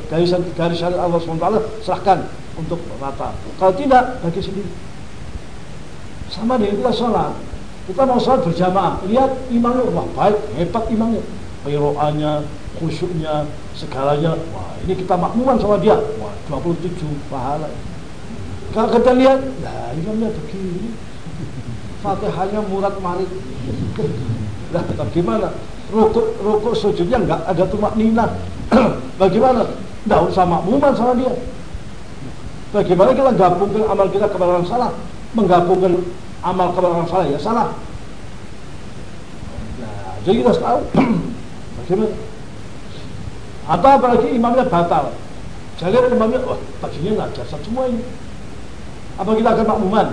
garisan garisan Allah SWT serahkan untuk rata. Kalau tidak bagi sendiri. Sama dengan kita sholat. Kita mau sholat berjamaah. Lihat imamnya, wah baik, hebat imamnya. Piroannya, khusyuknya, segalanya. Wah ini kita makmuman sama dia. Wah 27 pahala. Kalau kita lihat, nah imamnya begini. Fatihahnya murad marid. Nah, bagaimana? Rukuk, rukuk sujudnya enggak ada tumak nina. bagaimana? Tidak usah makmuman sama dia. Bagaimana kita gabungkan amal kita kepada orang salah? Menggabungkan amal kepada orang salah ya salah. Nah, jadi kita tahu bagaimana? Atau apalagi imamnya batal. Lihat imamnya, wah bajunya nggak jasa semua ini. Apa kita akan makmuman?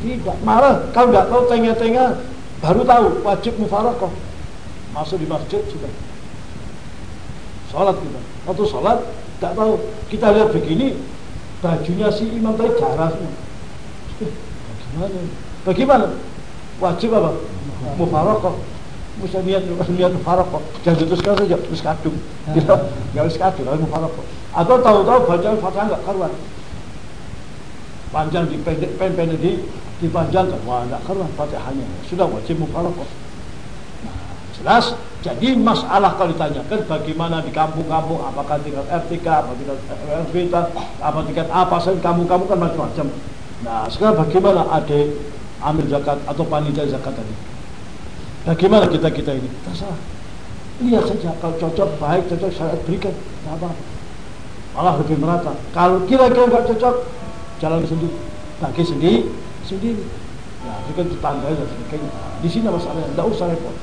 Tidak. Marah kalau nggak tahu tengah-tengah baru tahu wajib mufarokoh. Masuk di masjid sudah. Sholat kita. Waktu sholat tidak tahu. Kita lihat begini bajunya si imam tadi semua. Eh, bagaimana? Bagaimana? Wajib apa? Mufarokoh niat niat mufarokoh jangan diteruskan saja terus kadung. Gitu nggak harus kadung harus mufarokoh atau tahu-tahu bacaan fatihah nggak karuan? Panjang di pendek pendek di dipanjangkan wah nggak karuan fatihahnya sudah wajib mufarokoh nah, Jelas? Jadi masalah kalau ditanyakan bagaimana di kampung-kampung, apakah tingkat RTK, apa tingkat RB, apa tingkat apa saja kampung-kampung kan macam-macam. Nah sekarang bagaimana ada ambil zakat atau panitia zakat tadi? Bagaimana kita kita ini? Terserah. Lihat saja kalau cocok baik cocok saya berikan, apa? Malah lebih merata. Kalau kira-kira nggak cocok, jalan sendiri, bagi sendiri, sendiri. Ya, kan tetangga dan sebagainya. Di sini masalahnya, tidak usah repot.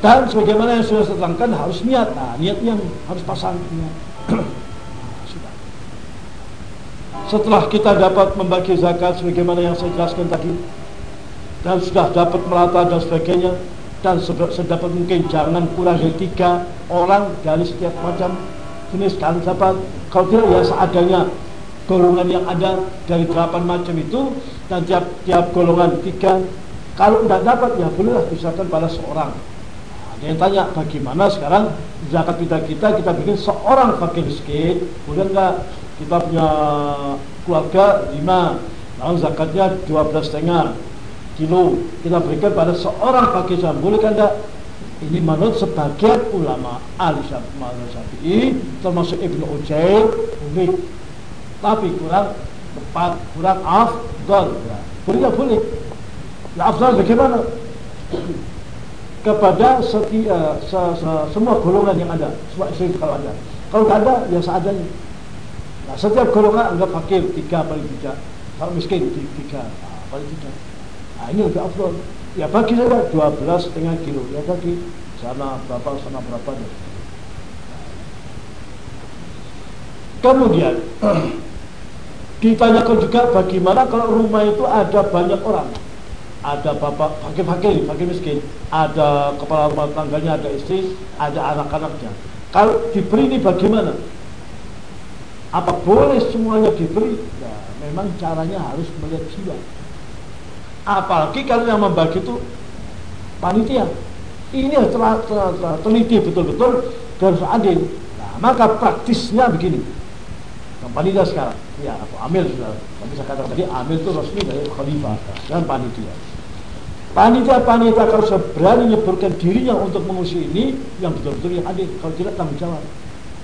Dan sebagaimana yang sudah saya terangkan harus niat. Nah, niat yang harus pasang niat. sudah. Setelah kita dapat membagi zakat sebagaimana yang saya jelaskan tadi dan sudah dapat merata dan sebagainya. Dan sedapat mungkin jangan kurang dari tiga orang dari setiap macam jenis. Kalian dapat kalau tidak ya seadanya golongan yang ada dari delapan macam itu dan tiap tiap golongan tiga kalau tidak dapat ya bolehlah misalkan pada seorang. Yang tanya bagaimana sekarang zakat kita kita kita bikin seorang fakir miskin, boleh enggak kita punya keluarga lima, lalu zakatnya dua belas setengah kilo kita berikan pada seorang fakir miskin, boleh kan enggak? Ini menurut sebagian ulama ahli syafi'i termasuk Ibnu Ujair boleh, tapi kurang tepat, kurang afdal. Ya. Boleh nggak boleh? Ya afdal bagaimana? kepada setia, se, se, semua golongan yang ada, semua istri kalau ada. Kalau tidak ada, ya seadanya. Nah, setiap golongan anggap fakir tiga paling tidak, kalau miskin tiga paling tidak. Nah ini lebih afdol. Ya bagi saja dua belas setengah kilo, ya bagi sana berapa, sana berapa. Ya. Kemudian ditanyakan juga bagaimana kalau rumah itu ada banyak orang ada bapak fakir-fakir, fakir miskin, ada kepala rumah tangganya, ada istri, ada anak-anaknya. Kalau diberi ini bagaimana? Apa boleh semuanya diberi? Ya, memang caranya harus melihat jiwa. Apalagi kalau yang membagi itu panitia. Ini harus telah, telah, telah, teliti betul-betul dan harus adil. Nah, maka praktisnya begini. Yang panitia sekarang, ya, amil sudah. Tapi saya katakan tadi, amil itu resmi dari khalifah dan panitia. Panitia-panitia kalau sudah berani nyeburkan dirinya untuk mengusir ini yang betul-betul yang adil, kalau tidak tanggung jawab.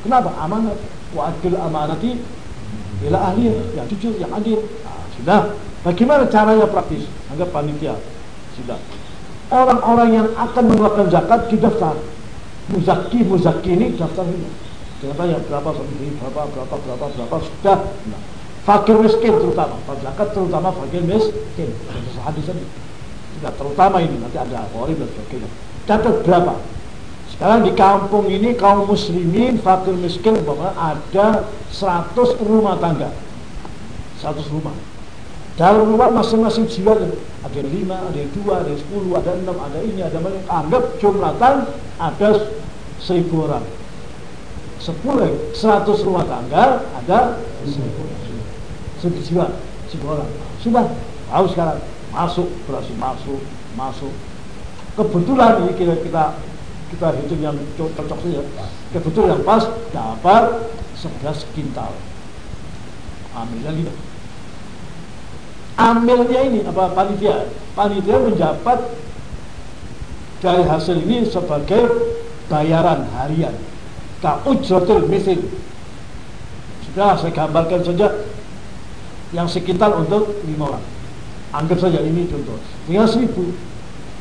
Kenapa? Amanat. Wa adil amanati bila ahli yang jujur, yang adil. Nah, sudah. Bagaimana caranya praktis? Anggap panitia. Sudah. Orang-orang yang akan mengeluarkan zakat didaftar. Muzaki, muzaki ini daftar ini. Berapa yang berapa sendiri, berapa, berapa, berapa, berapa, sudah. Nah, fakir miskin terutama. Zakat terutama fakir miskin. Hadis ini. Sudah terutama ini nanti ada alkohol dan sebagainya. Catat berapa? Sekarang di kampung ini kaum muslimin fakir miskin bahwa ada 100 rumah tangga. 100 rumah. Dalam rumah masing-masing jiwa ada 5, ada 2, ada 10, ada 6, ada ini, ada mana. Anggap jumlatan ada 1000 orang. 10, 100 rumah tangga ada 1000 orang. 1000 jiwa, 1000 orang. Sudah, tahu sekarang masuk berhasil masuk masuk kebetulan ini kita kita kita hitung yang cocok saja kebetulan yang pas dapat 11 kintal ambilnya lima ambilnya ini apa panitia panitia mendapat dari hasil ini sebagai bayaran harian ujratil misil sudah saya gambarkan saja yang sekintal untuk lima orang Anggap saja ini contoh. Tinggal seribu.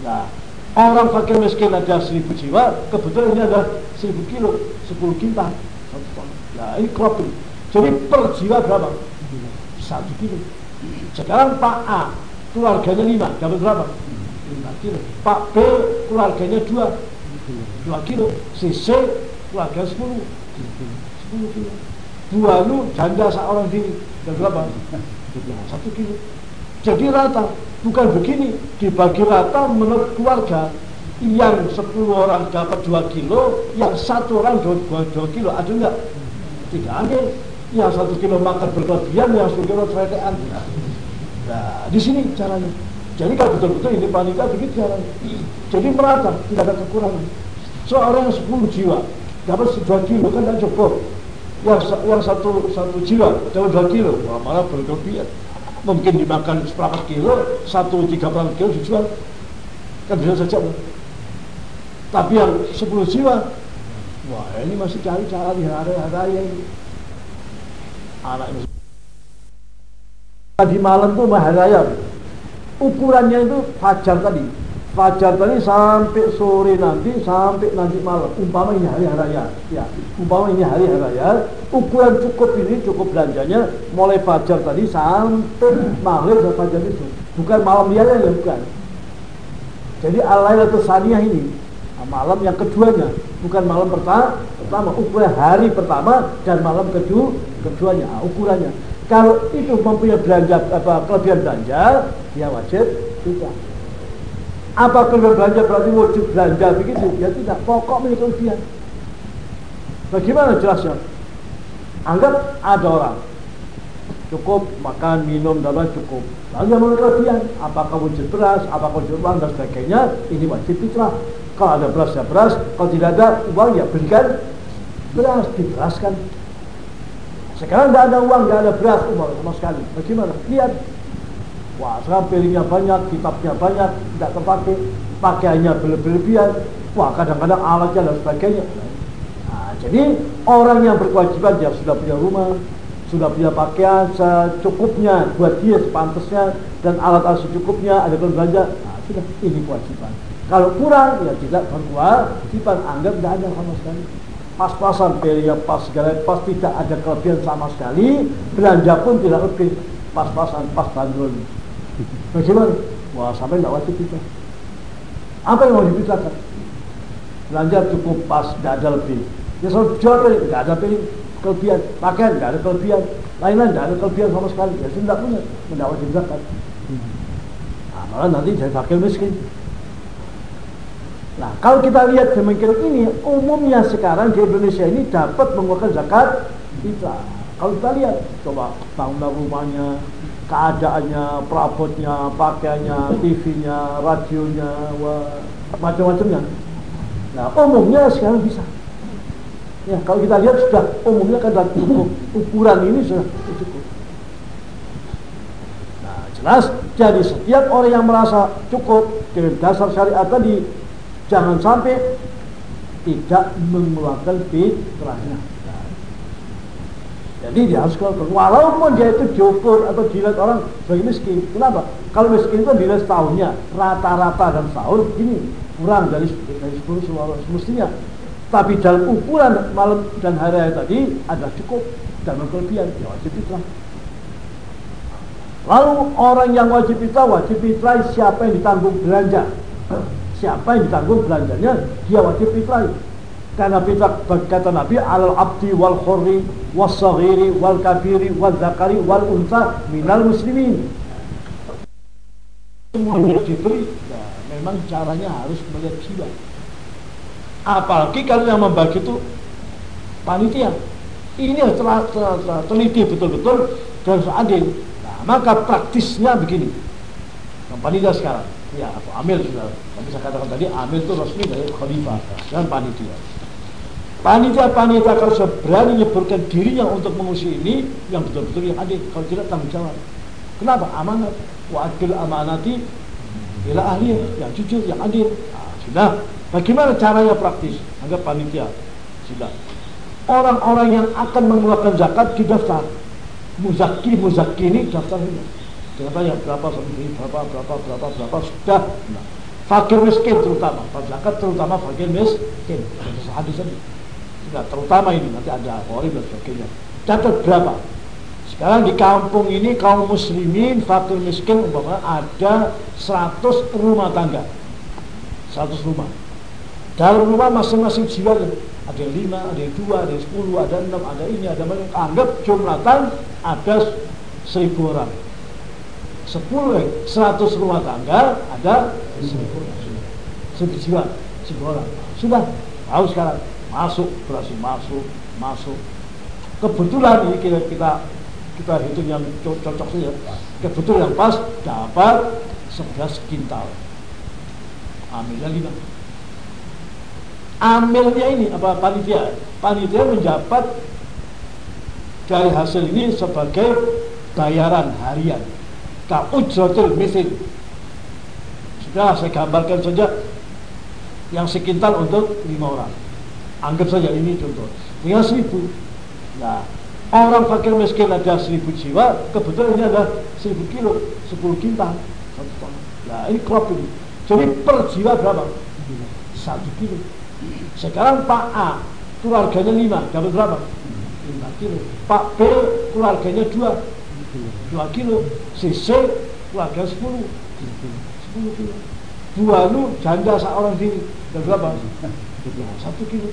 Nah, orang fakir miskin ada seribu jiwa, kebetulan ini ada seribu kilo, sepuluh kintal. Nah, ini crop ini. Jadi per jiwa berapa? Satu kilo. Sekarang Pak A, keluarganya lima, dapat berapa? Lima kilo. Pak B, keluarganya dua, dua kilo. Si C, keluarga sepuluh, sepuluh kilo. Dua lu janda seorang diri, dapat berapa? Satu kilo. Jadi rata, bukan begini, dibagi rata menurut keluarga yang 10 orang dapat 2 kilo, yang satu orang 2, 2 kilo, ada enggak? Tidak ada. Yang satu kilo makan berlebihan, yang satu kilo cerekean. Nah, di sini caranya. Jadi kalau betul-betul ini panitia begitu caranya. Jadi merata, tidak ada kekurangan. Seorang yang 10 jiwa dapat 2 kilo kan tidak cukup. Yang, yang satu satu jiwa dapat 2 kilo, wah malah berlebihan mungkin dimakan seperempat kilo, satu tiga puluh kilo dijual. kan bisa saja tapi yang 10 jiwa wah ini masih cari cara di hari raya ini anak ini tadi malam tuh hari raya. Ukurannya itu fajar tadi. Fajar tadi sampai sore nanti sampai nanti malam. Umpama ini hari raya. Ya umpama ini hari raya ukuran cukup ini cukup belanjanya mulai fajar tadi sampai maghrib dan fajar itu. Bukan malam dia ya bukan. Jadi alay atau saniyah ini nah, malam yang keduanya bukan malam pertama pertama ukuran hari pertama dan malam kedua keduanya nah, ukurannya kalau itu mempunyai belanja apa kelebihan belanja dia wajib tidak apa kelebihan belanja berarti wajib belanja begitu? Ya tidak. Pokok milik kelebihan. Bagaimana jelasnya? Anggap ada orang cukup makan, minum, dan lain cukup. Lalu yang menurut kelebihan, apakah wujud beras, apakah wujud uang dan sebagainya, ini wajib fitrah. Kalau ada beras ya beras, kalau tidak ada uang ya berikan beras, diberaskan. Sekarang tidak ada uang, tidak ada beras, uang sama sekali. Bagaimana? Lihat, Wah, sekarang piringnya banyak, kitabnya banyak, tidak terpakai, pakaiannya berlebihan. Wah, kadang-kadang alatnya dan sebagainya. Nah, jadi orang yang berkewajiban dia sudah punya rumah, sudah punya pakaian secukupnya buat dia sepantasnya dan alat-alat secukupnya ada belanja. Nah, sudah ini kewajiban. Kalau kurang ya tidak berkewajiban, anggap tidak ada sama sekali. Pas-pasan piringnya pas segala pas tidak ada kelebihan sama sekali, belanja pun tidak lebih pas-pasan pas bandrol. Bagaimana? Wah sampai tidak wajib kita. Apa yang mau dipikirkan? Belanja cukup pas, tidak ada lebih. Ya beli, tidak ada pilih kelebihan. Pakaian, tidak ada kelebihan. Lain-lain, tidak ada kelebihan sama sekali. Ya sudah punya, tidak wajib zakat. Nah, malah nanti jadi fakir miskin. Nah, kalau kita lihat demikian ini, umumnya sekarang di Indonesia ini dapat mengeluarkan zakat kita. Kalau kita lihat, coba bangunan rumahnya, keadaannya, perabotnya, pakaiannya, TV-nya, radionya, macam-macamnya. Nah, umumnya sekarang bisa. Ya, kalau kita lihat sudah umumnya kan cukup ukuran ini sudah cukup. Nah, jelas jadi setiap orang yang merasa cukup dengan dasar syariat tadi jangan sampai tidak mengeluarkan fitrahnya. Jadi dia harus keluar. Walaupun dia itu jokur atau dilihat orang sebagai miskin. Kenapa? Kalau miskin itu dilihat setahunnya. Rata-rata dan setahun ini kurang dari dari sepuluh semestinya. Tapi dalam ukuran malam dan hari tadi ada cukup dan kelebihan. Ya wajib fitrah. Lalu orang yang wajib fitrah, wajib fitrah siapa yang ditanggung belanja? Siapa yang ditanggung belanjanya? Dia wajib fitrah. Karena fitrah kata Nabi alal abdi wal khurri was saghiri wal kabiri wal zakari wal unsa minal muslimin. Semua diberi. Nah, memang caranya harus melihat jiwa. Apalagi kalau yang membagi itu panitia. Ini harus teliti betul-betul dan adil. Nah, maka praktisnya begini. Yang panitia sekarang, ya aku ambil sudah. Kami saya katakan tadi, ambil itu resmi dari khalifah dan panitia. Panitia-panitia kalau berani menyebutkan dirinya untuk mengusir ini, yang betul-betul yang adil. Kalau tidak tanggung jawab. Kenapa? Amanat. Wa adil amanati ila ahli yang jujur, yang adil. Nah, sudah. Bagaimana caranya praktis? Anggap panitia. Sudah. Orang-orang yang akan mengeluarkan zakat di daftar. Muzaki, muzaki ini daftar ini. Berapa yang berapa sendiri, berapa, berapa, berapa, berapa, sudah. Nah, fakir miskin terutama, zakat terutama fakir miskin. Hadis tadi. Nah, terutama ini nanti ada alkohol dan sebagainya. Catat berapa? Sekarang di kampung ini kaum muslimin fakir miskin umpama ada 100 rumah tangga. 100 rumah. Dalam rumah masing-masing jiwa ada yang lima, ada yang dua, ada yang sepuluh, ada enam, ada ini, ada mana. Anggap jumlatan ada seribu orang. Sepuluh, eh, seratus rumah tangga ada seribu orang. Seribu jiwa, seribu orang. Sudah, tahu sekarang. Masuk berhasil masuk masuk. Kebetulan ini kita kita kita hitung yang cocok saja. Kebetulan yang pas dapat 11 kintal. Amilnya lima. Amilnya ini apa panitia? Panitia mendapat dari hasil ini sebagai bayaran harian ka ujratul misil sudah saya gambarkan saja yang sekintal untuk lima orang. Anggap saja ini contoh. Tinggal seribu. Nah orang fakir miskin ada seribu jiwa kebetulan ini ada seribu kilo sepuluh kintal satu ton. Nah ini crop ini. Jadi per jiwa berapa? Satu kilo. Sekarang Pak A keluarganya lima dapat berapa? Lima kilo. Pak B keluarganya dua dua kilo si C keluarga sepuluh. Sepuluh kilo. Dua lu janda seorang diri. Dan berapa? Satu kilo.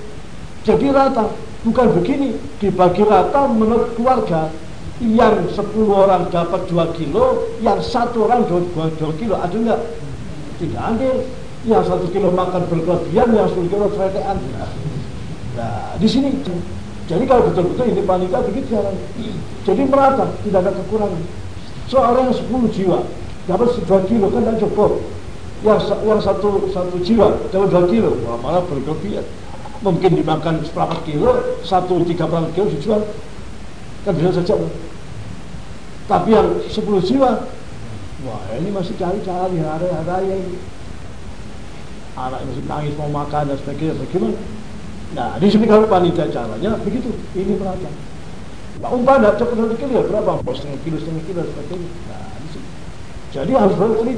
Jadi rata. Bukan begini. Dibagi rata menurut keluarga. Yang 10 orang dapat 2 kilo yang satu orang 2, 2, kilo. Ada enggak tidak ada. Yang satu kilo makan berkelebihan yang 10 kilo seretean nah di sini jadi kalau betul-betul ini panitia begitu jalan jadi merata tidak ada kekurangan seorang yang 10 jiwa dapat 2 kilo kan tidak cukup yang yang satu satu jiwa dapat 2 kilo wah malah berkelebihan mungkin dimakan seperempat kilo, satu tiga perempat kilo dijual, kan bisa saja. Tapi yang sepuluh jiwa, wah ini masih cari-cari hari-hari ini. Anak masih nangis mau makan dan sebagainya, bagaimana? Nah, di sini kalau panitia caranya begitu, ini merata. Nah, umpah tidak cepat satu kilo berapa? Oh, setengah kilo, setengah kilo, sebagainya. Nah, di sini. Jadi harus ini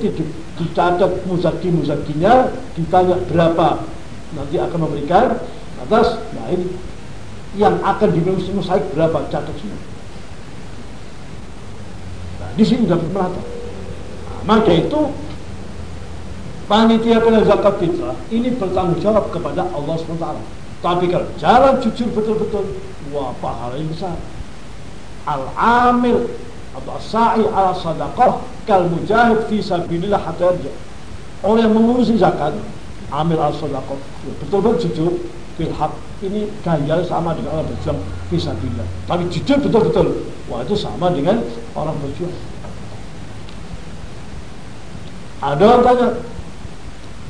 dicatat muzaki-muzakinya, ditanya berapa nanti akan memberikan atas nah ini yang akan dimusaik berapa catat semua nah di sini dapat merata nah, maka itu panitia kena zakat fitrah ini bertanggung jawab kepada Allah SWT tapi kalau jalan jujur betul-betul wah pahala yang besar. Al-amil atau sa'i ala sadaqah kal mujahid fi sabilillah hatta orang yang mengurusi zakat amil al sadaqah betul-betul jujur filhaq ini gaya sama dengan orang berjuang bisa bila tapi jujur betul-betul wah itu sama dengan orang berjuang. Ada orang tanya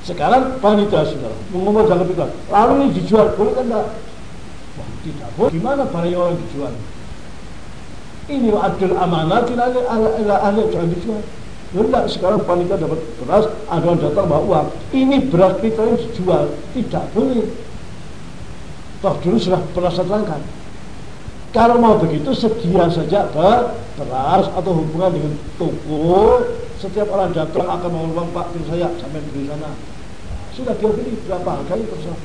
sekarang panitia sudah mengumumkan dalam pikiran lalu ini dijual boleh kan enggak wah tidak boleh gimana barang orang dijual ini adil amanah tidak ada ahli jangan dijual Enggak, sekarang panitia dapat beras, ada orang datang bawa uang. Ini beras kita yang dijual, tidak boleh. Toh dulu sudah pernah terangkan. Kalau mau begitu sedia saja beras atau hubungan dengan toko. Setiap orang datang akan mau uang Pak saya sampai beli sana. Sudah dia beli berapa harganya terserah.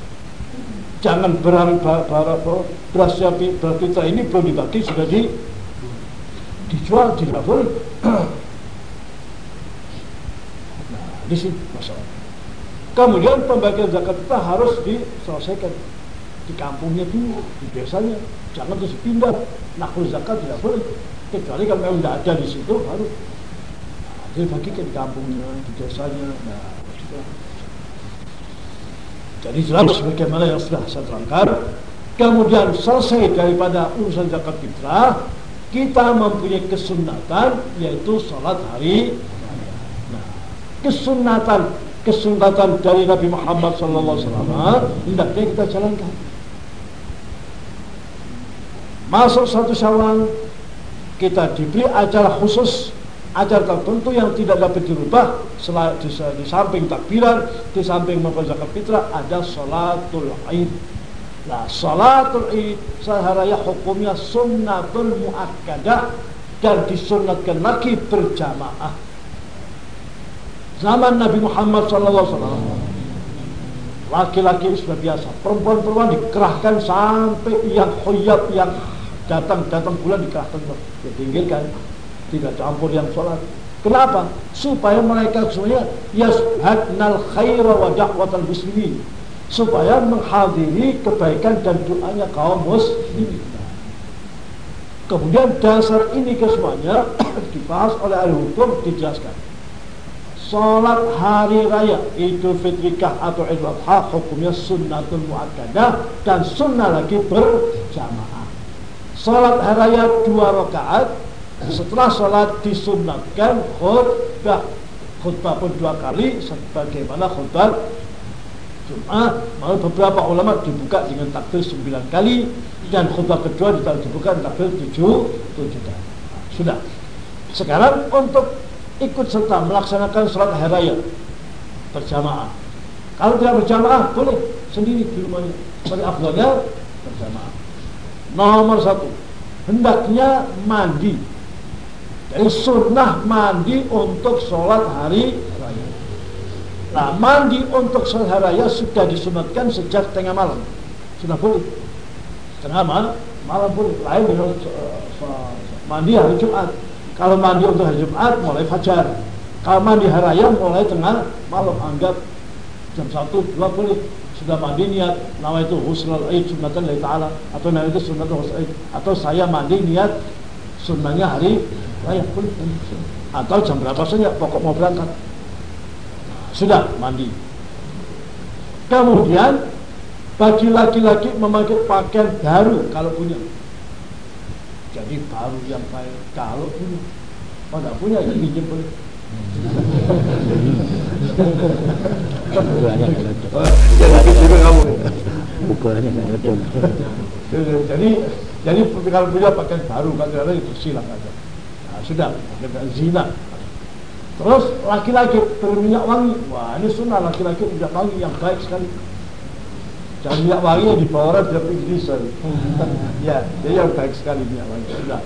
Jangan berharap beras berasnya beras kita ini belum dibagi sudah di dijual tidak boleh. nah, di sini masalah. Kemudian pembagian zakat kita harus diselesaikan di kampungnya dulu, di desanya. Jangan terus pindah. Nakul zakat tidak boleh. Kecuali kalau memang tidak ada di situ, baru nah, dia bagikan di kampungnya, di desanya. Nah. Jadi jelas bagaimana yang sudah saya terangkan. Kemudian selesai daripada urusan zakat fitrah, kita mempunyai kesunatan yaitu sholat hari nah, kesunatan kesunatan dari Nabi Muhammad SAW hendaknya kita jalankan masuk satu syawal kita diberi acara khusus acara tertentu yang tidak dapat dirubah selain di, di samping takbiran di samping membaca zakat fitrah ada salatul id nah salatul id seharaya hukumnya sunnatul muakkadah dan disunatkan lagi berjamaah. Zaman Nabi Muhammad SAW laki-laki sudah biasa perempuan-perempuan dikerahkan sampai yang khoyab yang datang-datang bulan dikerahkan ya tinggalkan tidak campur yang sholat. Kenapa? supaya mereka semuanya yashadnal khaira wa da'watal muslimin. Supaya menghadiri kebaikan dan doanya kaum muslimin. Kemudian dasar ini kesemuanya dibahas oleh ahli hukum dijelaskan. Salat hari raya Idul Fitrikah atau Idul Adha hukumnya sunnatul muakkadah dan sunnah lagi berjamaah. Salat hari raya dua rakaat setelah salat disunatkan khutbah khutbah pun dua kali sebagaimana khutbah Jum'ah malah beberapa ulama dibuka dengan takbir sembilan kali dan khutbah kedua dibuka dengan takbir tujuh tujuh kali sudah sekarang untuk ikut serta melaksanakan sholat hari raya berjamaah. Kalau tidak berjamaah boleh sendiri di rumahnya. Tapi afdalnya berjamaah. Nomor satu, hendaknya mandi. Jadi sunnah mandi untuk sholat hari raya. Nah, mandi untuk sholat hari raya sudah disunatkan sejak tengah malam. Sudah boleh. Tengah malam, malam boleh. Lain dengan mandi hari Jumat. Kalau mandi untuk hari Jumat mulai fajar. Kalau mandi hari raya mulai tengah malam. Anggap jam satu dua boleh sudah mandi niat nama itu husnul aid sunatan lillahi ta'ala atau nama itu sunnatul husnul aid atau saya mandi niat sunnahnya hari raya boleh atau jam berapa saja pokok mau berangkat sudah mandi kemudian bagi laki-laki memakai pakaian baru kalau punya jadi baru yang baik kalau punya kalau tidak punya ya pinjam boleh Ukurannya kamu. Ukurannya. Jadi jadi kalau punya pakaian baru kan itu silakan aja. Nah, sudah pakai zina. Terus laki-laki berminyak wangi. Wah ini sunnah laki-laki minyak wangi yang baik sekali. Jangan minyak wangi yang dibawa dia pergi diesel. ya, jadi yang baik sekali minyak wangi. Sudah.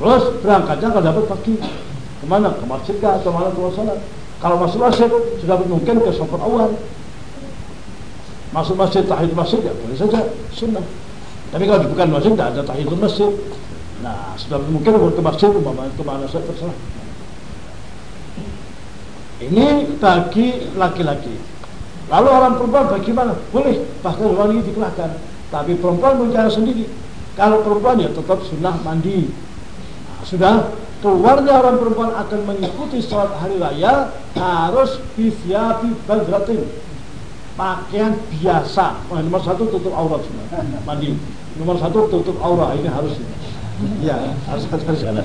Terus berangkatnya kalau dapat pagi ke mana? Ke masjid kah atau mana ke sholat? Kalau masuk masjid sudah mungkin ke sopor awal. Masuk masjid tahiyat masjid ya boleh saja sunnah. Tapi kalau bukan masjid tidak ada tahiyat masjid. Nah sudah mungkin ke masjid ke mana saja terserah. Ini bagi laki-laki. Lalu orang perempuan bagaimana? Boleh, bahkan wanita dikelahkan. Tapi perempuan bicara sendiri. Kalau perempuan ya tetap sunnah mandi. Nah, sudah keluarnya orang perempuan akan mengikuti sholat hari raya harus bisyafi badratin pakaian biasa nah, nomor satu tutup aurat semua mandi nomor satu tutup aurat ini harus ya harus harus. Nah,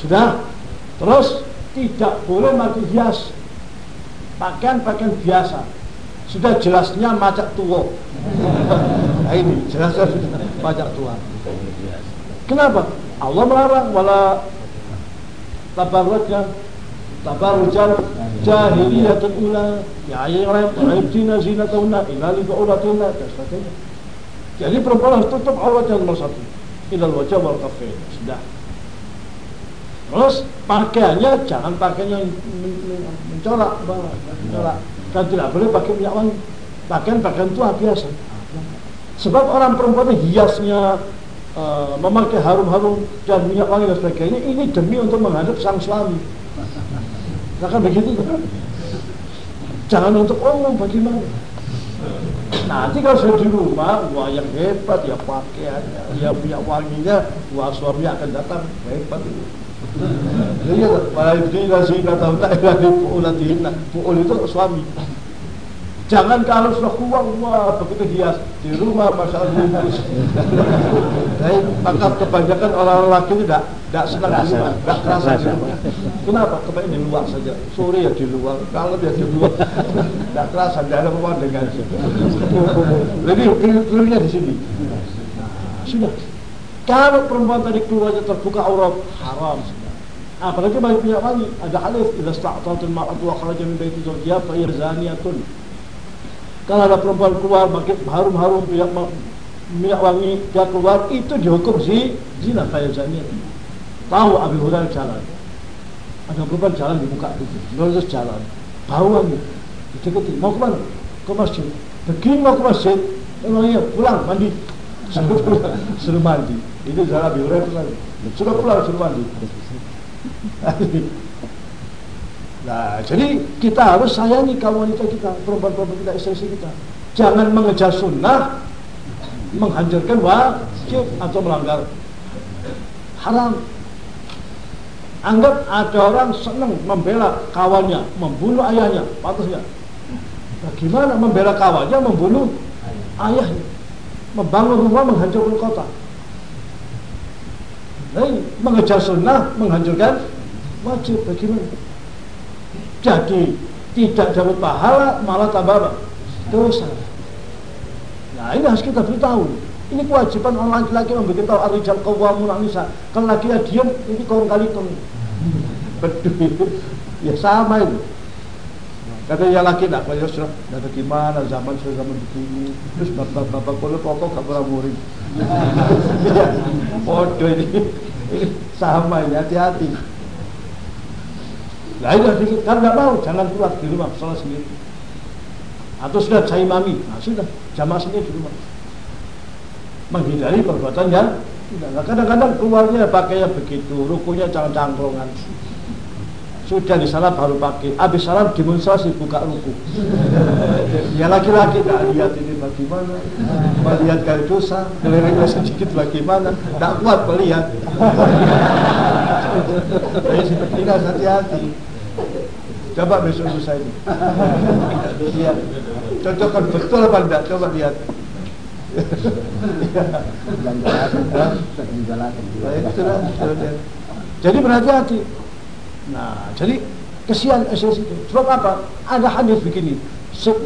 sudah terus tidak boleh pakai hias pakaian-pakaian biasa sudah jelasnya macak tua nah ini jelasnya sudah macak tua Kenapa? Allah melarang wala tabarrujal tabarrujal jahiliyatul ula ya ayyuhal yubtina zinatahunna illa li bu'ulatunna dan sebagainya. Jadi perempuan harus tutup auratnya nomor satu. Ilal wajah wal kafain. Sudah. Terus pakaiannya jangan pakaian yang mencorak, mencorak. Dan tidak boleh pakai minyak wangi. Pakaian pakaian tua biasa. Sebab orang perempuan hiasnya uh, memakai harum-harum dan minyak wangi dan sebagainya ini demi untuk menghadap sang suami nah kan begitu jangan untuk oh bagaimana nanti kalau saya di rumah wah yang hebat ya pakaiannya ya minyak wanginya wah suami akan datang hebat itu Iya, para ibni nasi kata tak lagi puulan dihina, puul itu suami. Jangan kalau sudah uang, wah begitu hias di rumah masalah bungkus. Jadi maka kebanyakan orang laki tidak tidak senang di rumah, tidak kerasa di rumah. Kenapa? Kebanyakan di luar saja. Sore ya di luar, kalau ya di luar, tidak kerasa, tidak ada pemandangan. Jadi kelirunya di sini. Sudah. Kalau perempuan tadi keluarnya terbuka aurat haram. Apalagi bagi punya wangi ada hadis idza sta'tatul mar'atu wa kharaja min baiti zawjiha fa zaniatun kalau ada perempuan keluar pakai harum-harum minyak, minyak wangi dia keluar itu dihukum si zina kayak zina. Tahu Abi Hurairah jalan. Ada perempuan jalan di muka itu, terus jalan. Bau wangi. Didekati, mau ke mana? Ke masjid. Begini mau ke masjid, emangnya pulang mandi. Suruh pulang, suruh mandi. Itu jalan Abi Hurairah Suruh pulang, suruh mandi. Nah, jadi kita harus sayangi kaum wanita kita, perempuan-perempuan kita, istri-istri kita. Jangan mengejar sunnah, menghancurkan wajib atau melanggar haram. Anggap ada orang senang membela kawannya, membunuh ayahnya, patutnya. Bagaimana membela kawannya, membunuh ayahnya, membangun rumah, menghancurkan kota. Nah, mengejar sunnah, menghancurkan wajib. Bagaimana? Jadi tidak dapat pahala malah tambah apa? Dosa. Nah ini harus kita beritahu. Ini kewajiban orang laki-laki memberitahu arijal kawamun nisa. Kalau laki dia diam, ini kaum kali kaum. Betul. ya sama itu Kata yang laki nak kaya sudah Kata gimana zaman sudah zaman begini Terus bapak-bapak kalau pokok gak pernah murid ya, Bodoh ini Sama ini hati-hati Nah itu sedikit Kan gak mau jangan keluar di rumah Salah sendiri. Atau sudah saya imami Nah sudah jamaah sendiri di rumah. Menghindari perbuatan yang Kadang-kadang keluarnya pakainya begitu Rukunya jangan cangkrongan sudah di sana baru pakai. Habis salam demonstrasi buka ruku. Ya laki-laki tak lihat ini bagaimana. Melihat kali dosa keliriknya sedikit bagaimana. Tak kuat melihat. Jadi seperti hati-hati coba besok lusa ini lihat cocokkan betul apa tidak coba lihat jadi berhati-hati Nah, jadi kesian SS itu. Sebab apa? Ada hadis begini.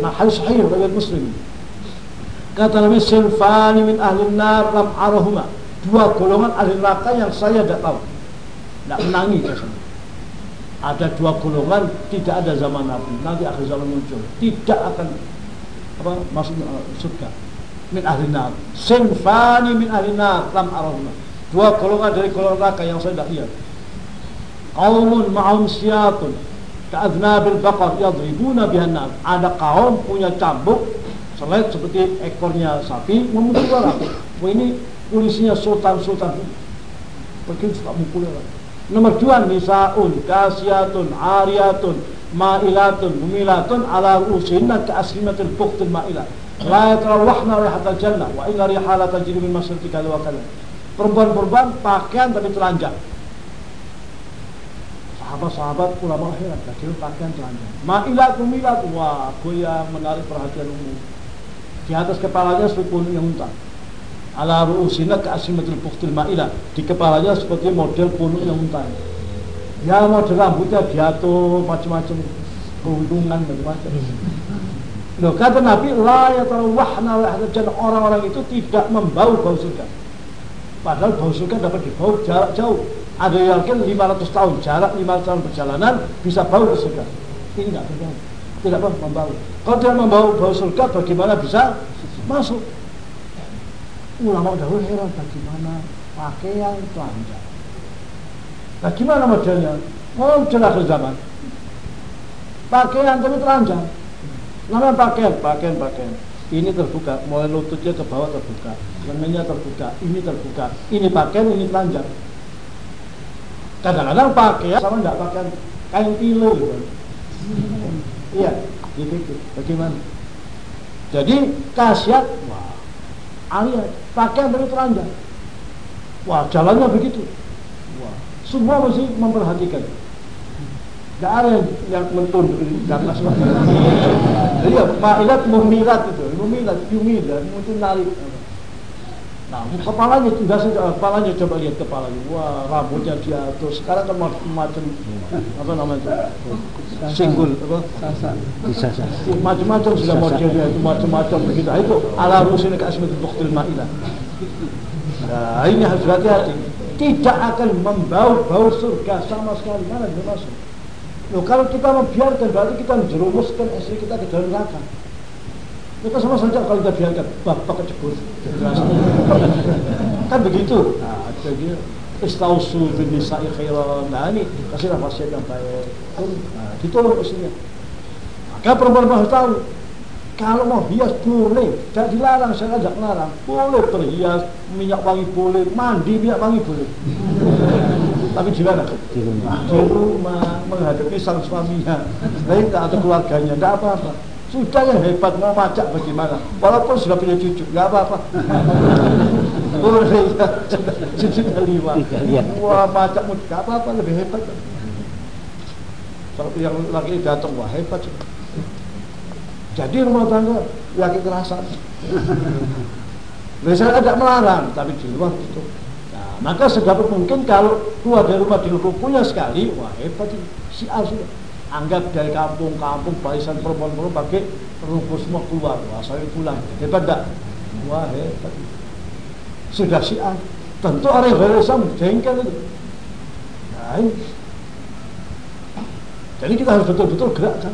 Nah, hadis sahih dari Muslim. Kata Nabi Silfani min ahli nar lam arahuma. Dua golongan ahli neraka yang saya tidak tahu. Tidak menangi ke sana. Ada dua golongan tidak ada zaman Nabi. Nanti akhir zaman muncul. Tidak akan apa masuk uh, surga. Min ahli nar. Silfani min ahli nar lam arahuma. Dua golongan dari golongan neraka yang saya tidak lihat Qaumun ma'hum siyatun ka'adnabil baqar yadribuna bihan nas. Ada kaum punya cambuk selet seperti ekornya sapi memukul orang. Ini polisinya sultan-sultan. Pergi suka mukul orang. Nomor dua nisaun kasiyatun ariyatun ma'ilatun mumilatun ala rusinna ka'aslimatil buktil ma'ilat. La yatarawahna rihatal jannah wa illa rihala tajri min masyrqi wa kada. Perempuan-perempuan pakaian tapi telanjang sahabat-sahabat ulama akhirat lagi pakaian telanjang ma'ilat umilat wah goyang menarik perhatian umum di atas kepalanya seperti yang ala ru'usina ke asimatul buktil ma'ilah di kepalanya seperti model punuk yang unta ya model rambutnya diatur macam-macam keuntungan macam-macam. Loh, kata Nabi, la yatarawahna wa orang-orang itu tidak membau bau surga. Padahal bau surga dapat dibau jarak jauh. Ada yang kan 500 tahun jarak 500 tahun perjalanan bisa bau ke surga. Ini tidak. Berbau tidak membau. Kalau dia membau bau surga bagaimana bisa masuk ulama dahulu heran bagaimana pakaian telanjang bagaimana modelnya? Oh jelas akhir zaman. Pakaian tapi telanjang. Nama pakaian pakaian pakaian. Ini terbuka mulai lututnya ke bawah terbuka lengannya terbuka ini terbuka ini pakaian ini telanjang. Kadang-kadang pakai ya sama nggak pakai kain kilo gitu. Iya gitu, gitu. Bagaimana? Jadi kasiat wah alias pakaian dari telanjang wah jalannya begitu. Wah semua mesti memperhatikan. Gak ada yang, yang mentunduk di atas. Ya, Ma'ilat memilat itu, memilat, yumilat, mungkin narik. Nah, kepalanya tidak saja, kepalanya coba lihat kepalanya. Wah, rambutnya diatur. Sekarang kan macam apa namanya itu? Singgul apa? Bisa Macam-macam sudah modelnya itu macam-macam begitu. Nah, itu ala rusul kasmi buktil ma'ilah. Nah, ini harus hati-hati. Tidak akan membau bau surga sama sekali. Mana dia masuk? Loh, kalau kita membiarkan berarti kita menjerumuskan istri kita ke dalam neraka. Kita sama saja kalau kita biarkan bapak kecebur. kan begitu. Nah, jadi istausu bin nisa'i khairan. Nah, ini kasihlah wasiat yang baik. Nah, ditolong istrinya. Maka perempuan harus tahu kalau mau hias boleh, tidak dilarang, saya tidak melarang. Boleh berhias, minyak wangi boleh, mandi minyak wangi boleh. Tapi di mana? Di rumah. Di rumah menghadapi sang suaminya, baik atau keluarganya, tidak apa-apa. Sudah yang hebat mau macak bagaimana? Walaupun sudah punya cucu, nggak apa-apa. Cucu lima. Wah macak nggak apa-apa lebih hebat. Kalau yang lagi datang wah hebat. Jadi rumah tangga lagi kerasan. Biasanya tidak melarang, tapi di luar itu. Nah, maka sedapat mungkin kalau keluar dari rumah di punya sekali, wah hebat. Si A sudah anggap dari kampung-kampung barisan perempuan-perempuan pakai rumput semua keluar wah saya pulang hebat tak wah hebat sudah siang tentu orang Islam jengkel itu nah, Jadi kita harus betul-betul gerakkan.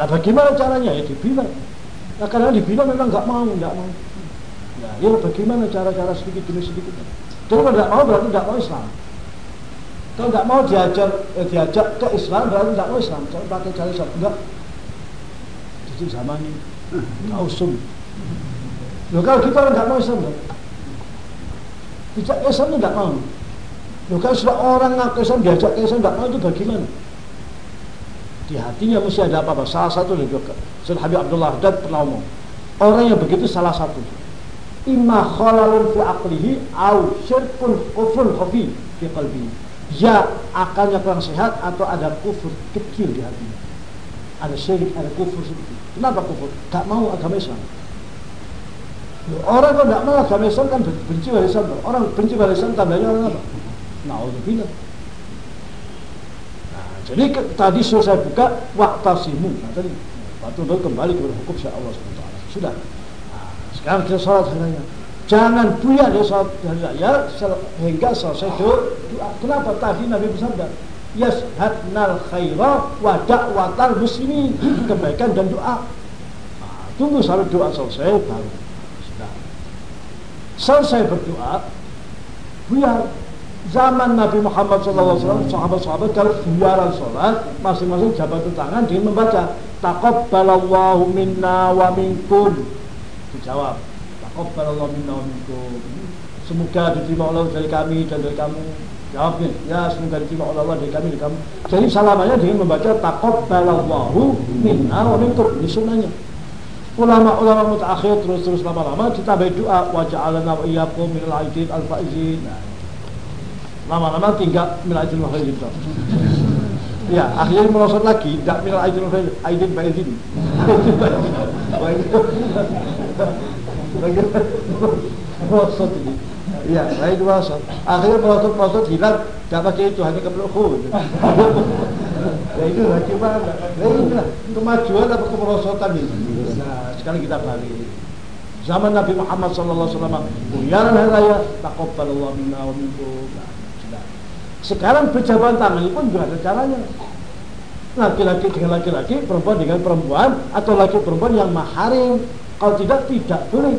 Nah bagaimana caranya? Ya dibina. Nah karena dibina memang nggak mau, nggak mau. Nah, ya bagaimana cara-cara sedikit demi sedikit. Kalau nggak mau berarti nggak mau Islam. Kalau nggak mau diajar, eh, diajak ke Islam berarti nggak mau Islam. Jangan pakai cara Islam. Enggak. Jadi zaman ini usum. Loh kalau kita nggak mau Islam, tidak Islam nggak mau. Loh kalau sudah orang ngaku Islam diajak ke Islam nggak mau itu bagaimana? di hatinya mesti ada apa-apa. Salah satu dari Sayyid Habib Abdullah Haddad pernah ngomong, orang yang begitu salah satu. Imma khalalun fi aqlihi au syirkun kufrun khafi fi qalbi. Ya akalnya kurang sehat atau ada kufur kecil di hatinya. Ada syirik, ada kufur sedikit. Kenapa kufur? Tak mau agama Islam. Orang kalau tidak mau agama Islam kan benci pada. Orang benci pada Islam tandanya orang apa? Na'udzubillah. Jadi ke, tadi sudah saya buka waktasimu. Nah, tadi itu kembali kepada hukum Allah SWT. Sudah. Nah, sekarang kita sholat hari Jangan buyar ya sholat hari raya sehingga selesai doa. Kenapa tadi Nabi bersabda? Yashadnal khaira wa da'watal muslimin. Kebaikan dan doa. Nah, tunggu sampai doa selesai baru. Sudah. Selesai berdoa, buyar zaman Nabi Muhammad SAW, sahabat-sahabat kalau biaran sholat, masing-masing jabat tangan dia membaca Taqabbalallahu minna wa minkum. Dijawab, Taqabbalallahu minna wa minkum. Semoga diterima Allah dari kami dan dari kamu. Jawabnya, ya semoga diterima Allah dari kami dan kamu. Jadi salamannya dengan membaca Taqabbalallahu minna wa minkum. Ini sunnahnya. Ulama-ulama mutakhir terus-terus lama-lama kita doa wa ja'alana wa iyyakum minal aidin al-faizin. Lama-lama tinggal minal aidin wal faizin ya akhirnya merosot lagi tidak minal aidin aidin faizin merosot ini ya saya itu merosot akhirnya merosot merosot hilang tidak pakai itu hanya kebeluku ya itu bagaimana ya inilah kemajuan apa kemerosotan ini? Nah sekarang kita balik. Zaman Nabi Muhammad sallallahu alaihi wasallam buyaran hari raya taqabbalallahu minna wa minkum. Sekarang berjabat tangan pun juga ada caranya. Laki-laki dengan laki-laki, perempuan dengan perempuan, atau laki perempuan yang maharim. Kalau tidak, tidak boleh.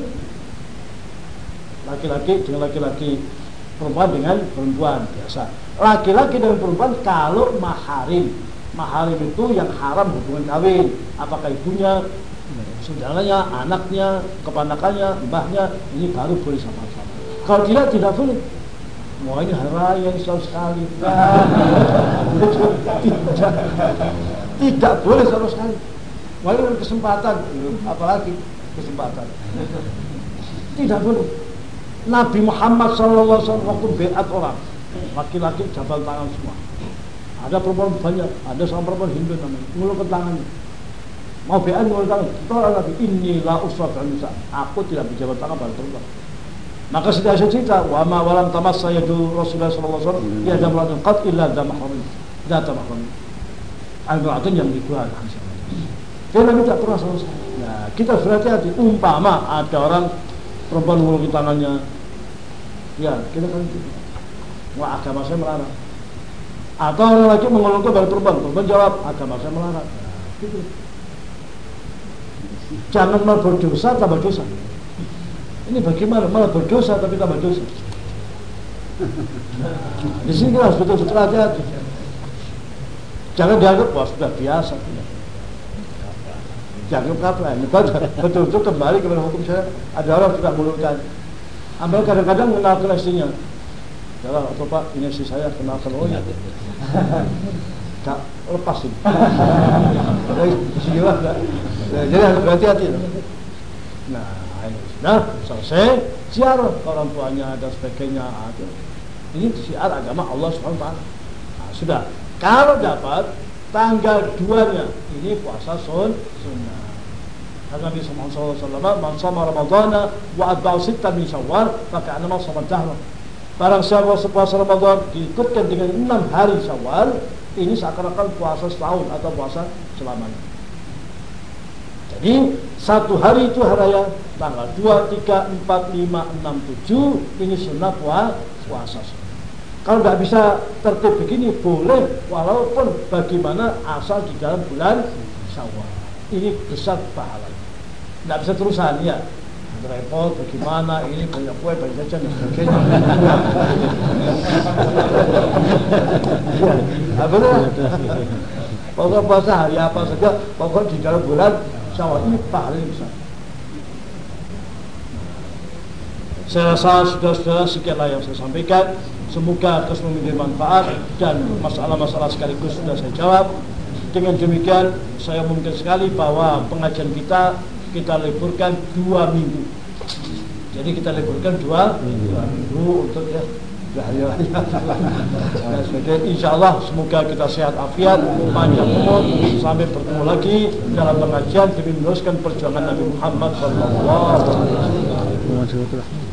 Laki-laki dengan laki-laki, perempuan dengan perempuan biasa. Laki-laki dengan perempuan kalau maharim. Maharim itu yang haram hubungan kawin. Apakah ibunya, saudaranya, anaknya, kepanakannya, mbahnya, ini baru boleh sama-sama. Kalau tidak, tidak boleh. Wah ini hari raya selalu sekali. tidak, tidak boleh sama sekali. Wah ini kesempatan, apalagi kesempatan. Tidak boleh. Nabi Muhammad SAW waktu beat orang, laki-laki jabal tangan semua. Ada perempuan banyak, ada seorang perempuan Hindu namanya, ngulur tangannya. Mau beat ngulur tangan, tolong Nabi, inilah uswat Aku tidak berjabat tangan pada perempuan. Maka sudah saya cerita, wa ma walam tamassa yadu Rasulullah sallallahu alaihi wasallam ya jamratun qad illa da mahram. Data mahram. Al-Ba'atun yang dikuat. Dia tak pernah sama sekali. Nah, kita berhati-hati. Umpama ada orang perempuan mengulungi tangannya, ya kita kan wah agama saya melarang. Atau orang lagi mengulungkan pada perempuan, perempuan jawab agama saya melarang. Nah, gitu. Jangan mau berdosa tambah dosa. Ini bagaimana? Malah berdosa tapi tambah dosa. Di sini kita harus betul-betul hati-hati. Jangan dianggap wah sudah biasa. Jangan ini betul-betul kembali kepada hukum saya. Ada orang sudah mulutkan. Ambil kadang-kadang mengenalkan istrinya. Ya atau Pak, ini istri saya kenalkan oh ya. Lepas ini. Jadi harus berhati-hati. Nah, Nah, selesai siar orang tuanya dan sebagainya. Ini siar agama Allah SWT. Nah, sudah. Kalau dapat tanggal 2-nya, ini puasa sun sunnah. Karena Nabi Sallallahu Wasallam, "Man sama Ramadana wa atba'u sitta min Syawal, maka ana sama dahra." Barang siapa puasa Ramadan diikutkan dengan enam hari Syawal, ini seakan-akan puasa setahun atau puasa selamanya. Jadi satu hari itu hari raya tanggal 2, 3, 4, 5, 6, 7 ini sunnah puasa. Kalau nggak bisa tertib begini boleh walaupun bagaimana asal di dalam bulan Syawal. Ini besar pahala. Nggak bisa terusan ya. Repot bagaimana ini banyak kue banyak jajan dan sebagainya. Apa Pokoknya puasa hari apa saja, pokoknya di dalam bulan Syawal ini paling besar. Saya rasa sudah-sudah sekianlah yang saya sampaikan. Semoga terus memiliki manfaat dan masalah-masalah sekaligus sudah saya jawab. Dengan demikian saya mungkin sekali bahwa pengajian kita kita liburkan dua minggu. Jadi kita liburkan dua minggu untuk ya hari raya. Dan insya Allah semoga kita sehat afiat, panjang umur, sampai bertemu lagi dalam pengajian demi meneruskan perjuangan Nabi Muhammad Sallallahu Alaihi Wasallam.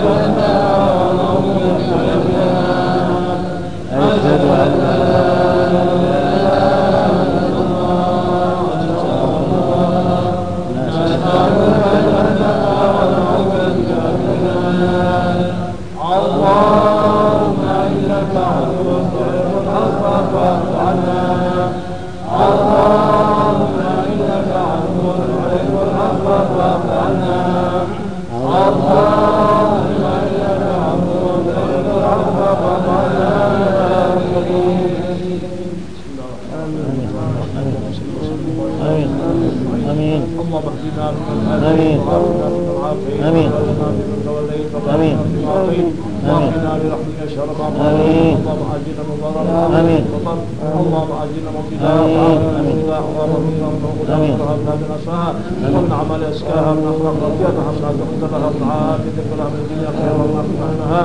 سيدنا موتنا وتعالنا منا وغرمنا وفوقنا وطهرنا من اسمها ومن عمل اسكاها من اخلاق رضيتها حسنات وقتلها وعافية كلها من الدنيا خير وما فيها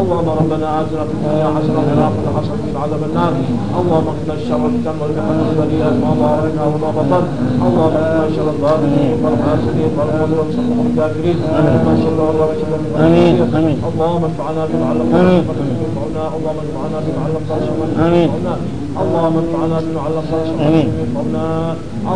اللهم ربنا اتنا في الدنيا حسنة وفي الاخرة حسنة من عذاب النار اللهم اقنا الشر الكم والمحن والبليات ما ظهر منها وما بطن اللهم اقنا شر الظالمين والحاسدين والمؤمنين والمسلمين والكافرين اللهم صل وسلم امين امين اللهم انفعنا بما علمتنا اللهم انفعنا بما علمنا اللهم انفعنا اللهم انفعنا بما علمتنا. وانفعنا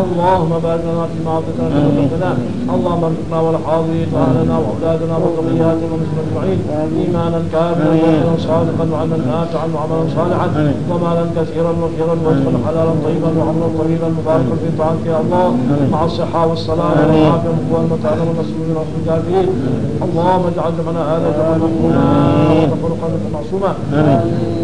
اللهم بارك لنا فيما اعطيتنا. رزقنا اللهم ارزقنا والحاضرين واهلنا وأولادنا وذرياتنا ومسلمين أجمعين إيمانا كاملا. وعملا صادقا وعملا نافعا وعملا صالحا. ومالا كثيرا وخيرا ورزقا حلالا طيبا وعملا طويلا مباركا في طاعتك يا الله. مع الصحة والسلامة. والعافية والقوه والمتعه والمسلمين الكافرين اللهم اجعل جمعنا هذا جمعا مقبولا. وتفرقا معصوما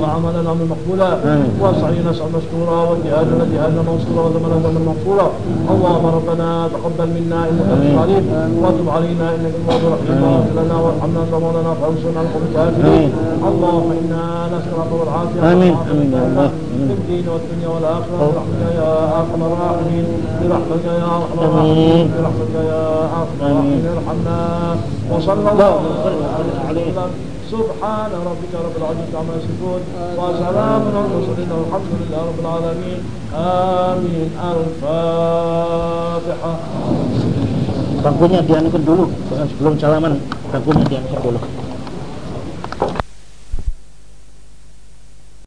وعملنا من مقبولا. آمين. وسعينا سعيا مشكورا وجهادنا جهادا منصورا. وزمنا زمنا مغفورا اللهم ربنا تقبل منا إنك أنت. العليم وتب علينا إنك أنت الرحيم. وأغفر لنا وارحمنا. انت مولانا فانصرنا على القوم الكافرين. اللهم إنا نسألك والعافية. والعافية. آمين يا الله. في الدين والدنيا والآخرة. برحمتك يا أرحم الراحمين. برحمتك يا أرحم. الراحمين. برحمتك يا أرحم الراحمين. ارحمنا. وصلى الله وسلم. سبحان ربك رب العزة عما يصفون وسلام على المرسلين والحمد لله رب العالمين آمين الفاتحة Bangkunya dianukan dulu sebelum salaman bangkunya dianukan dulu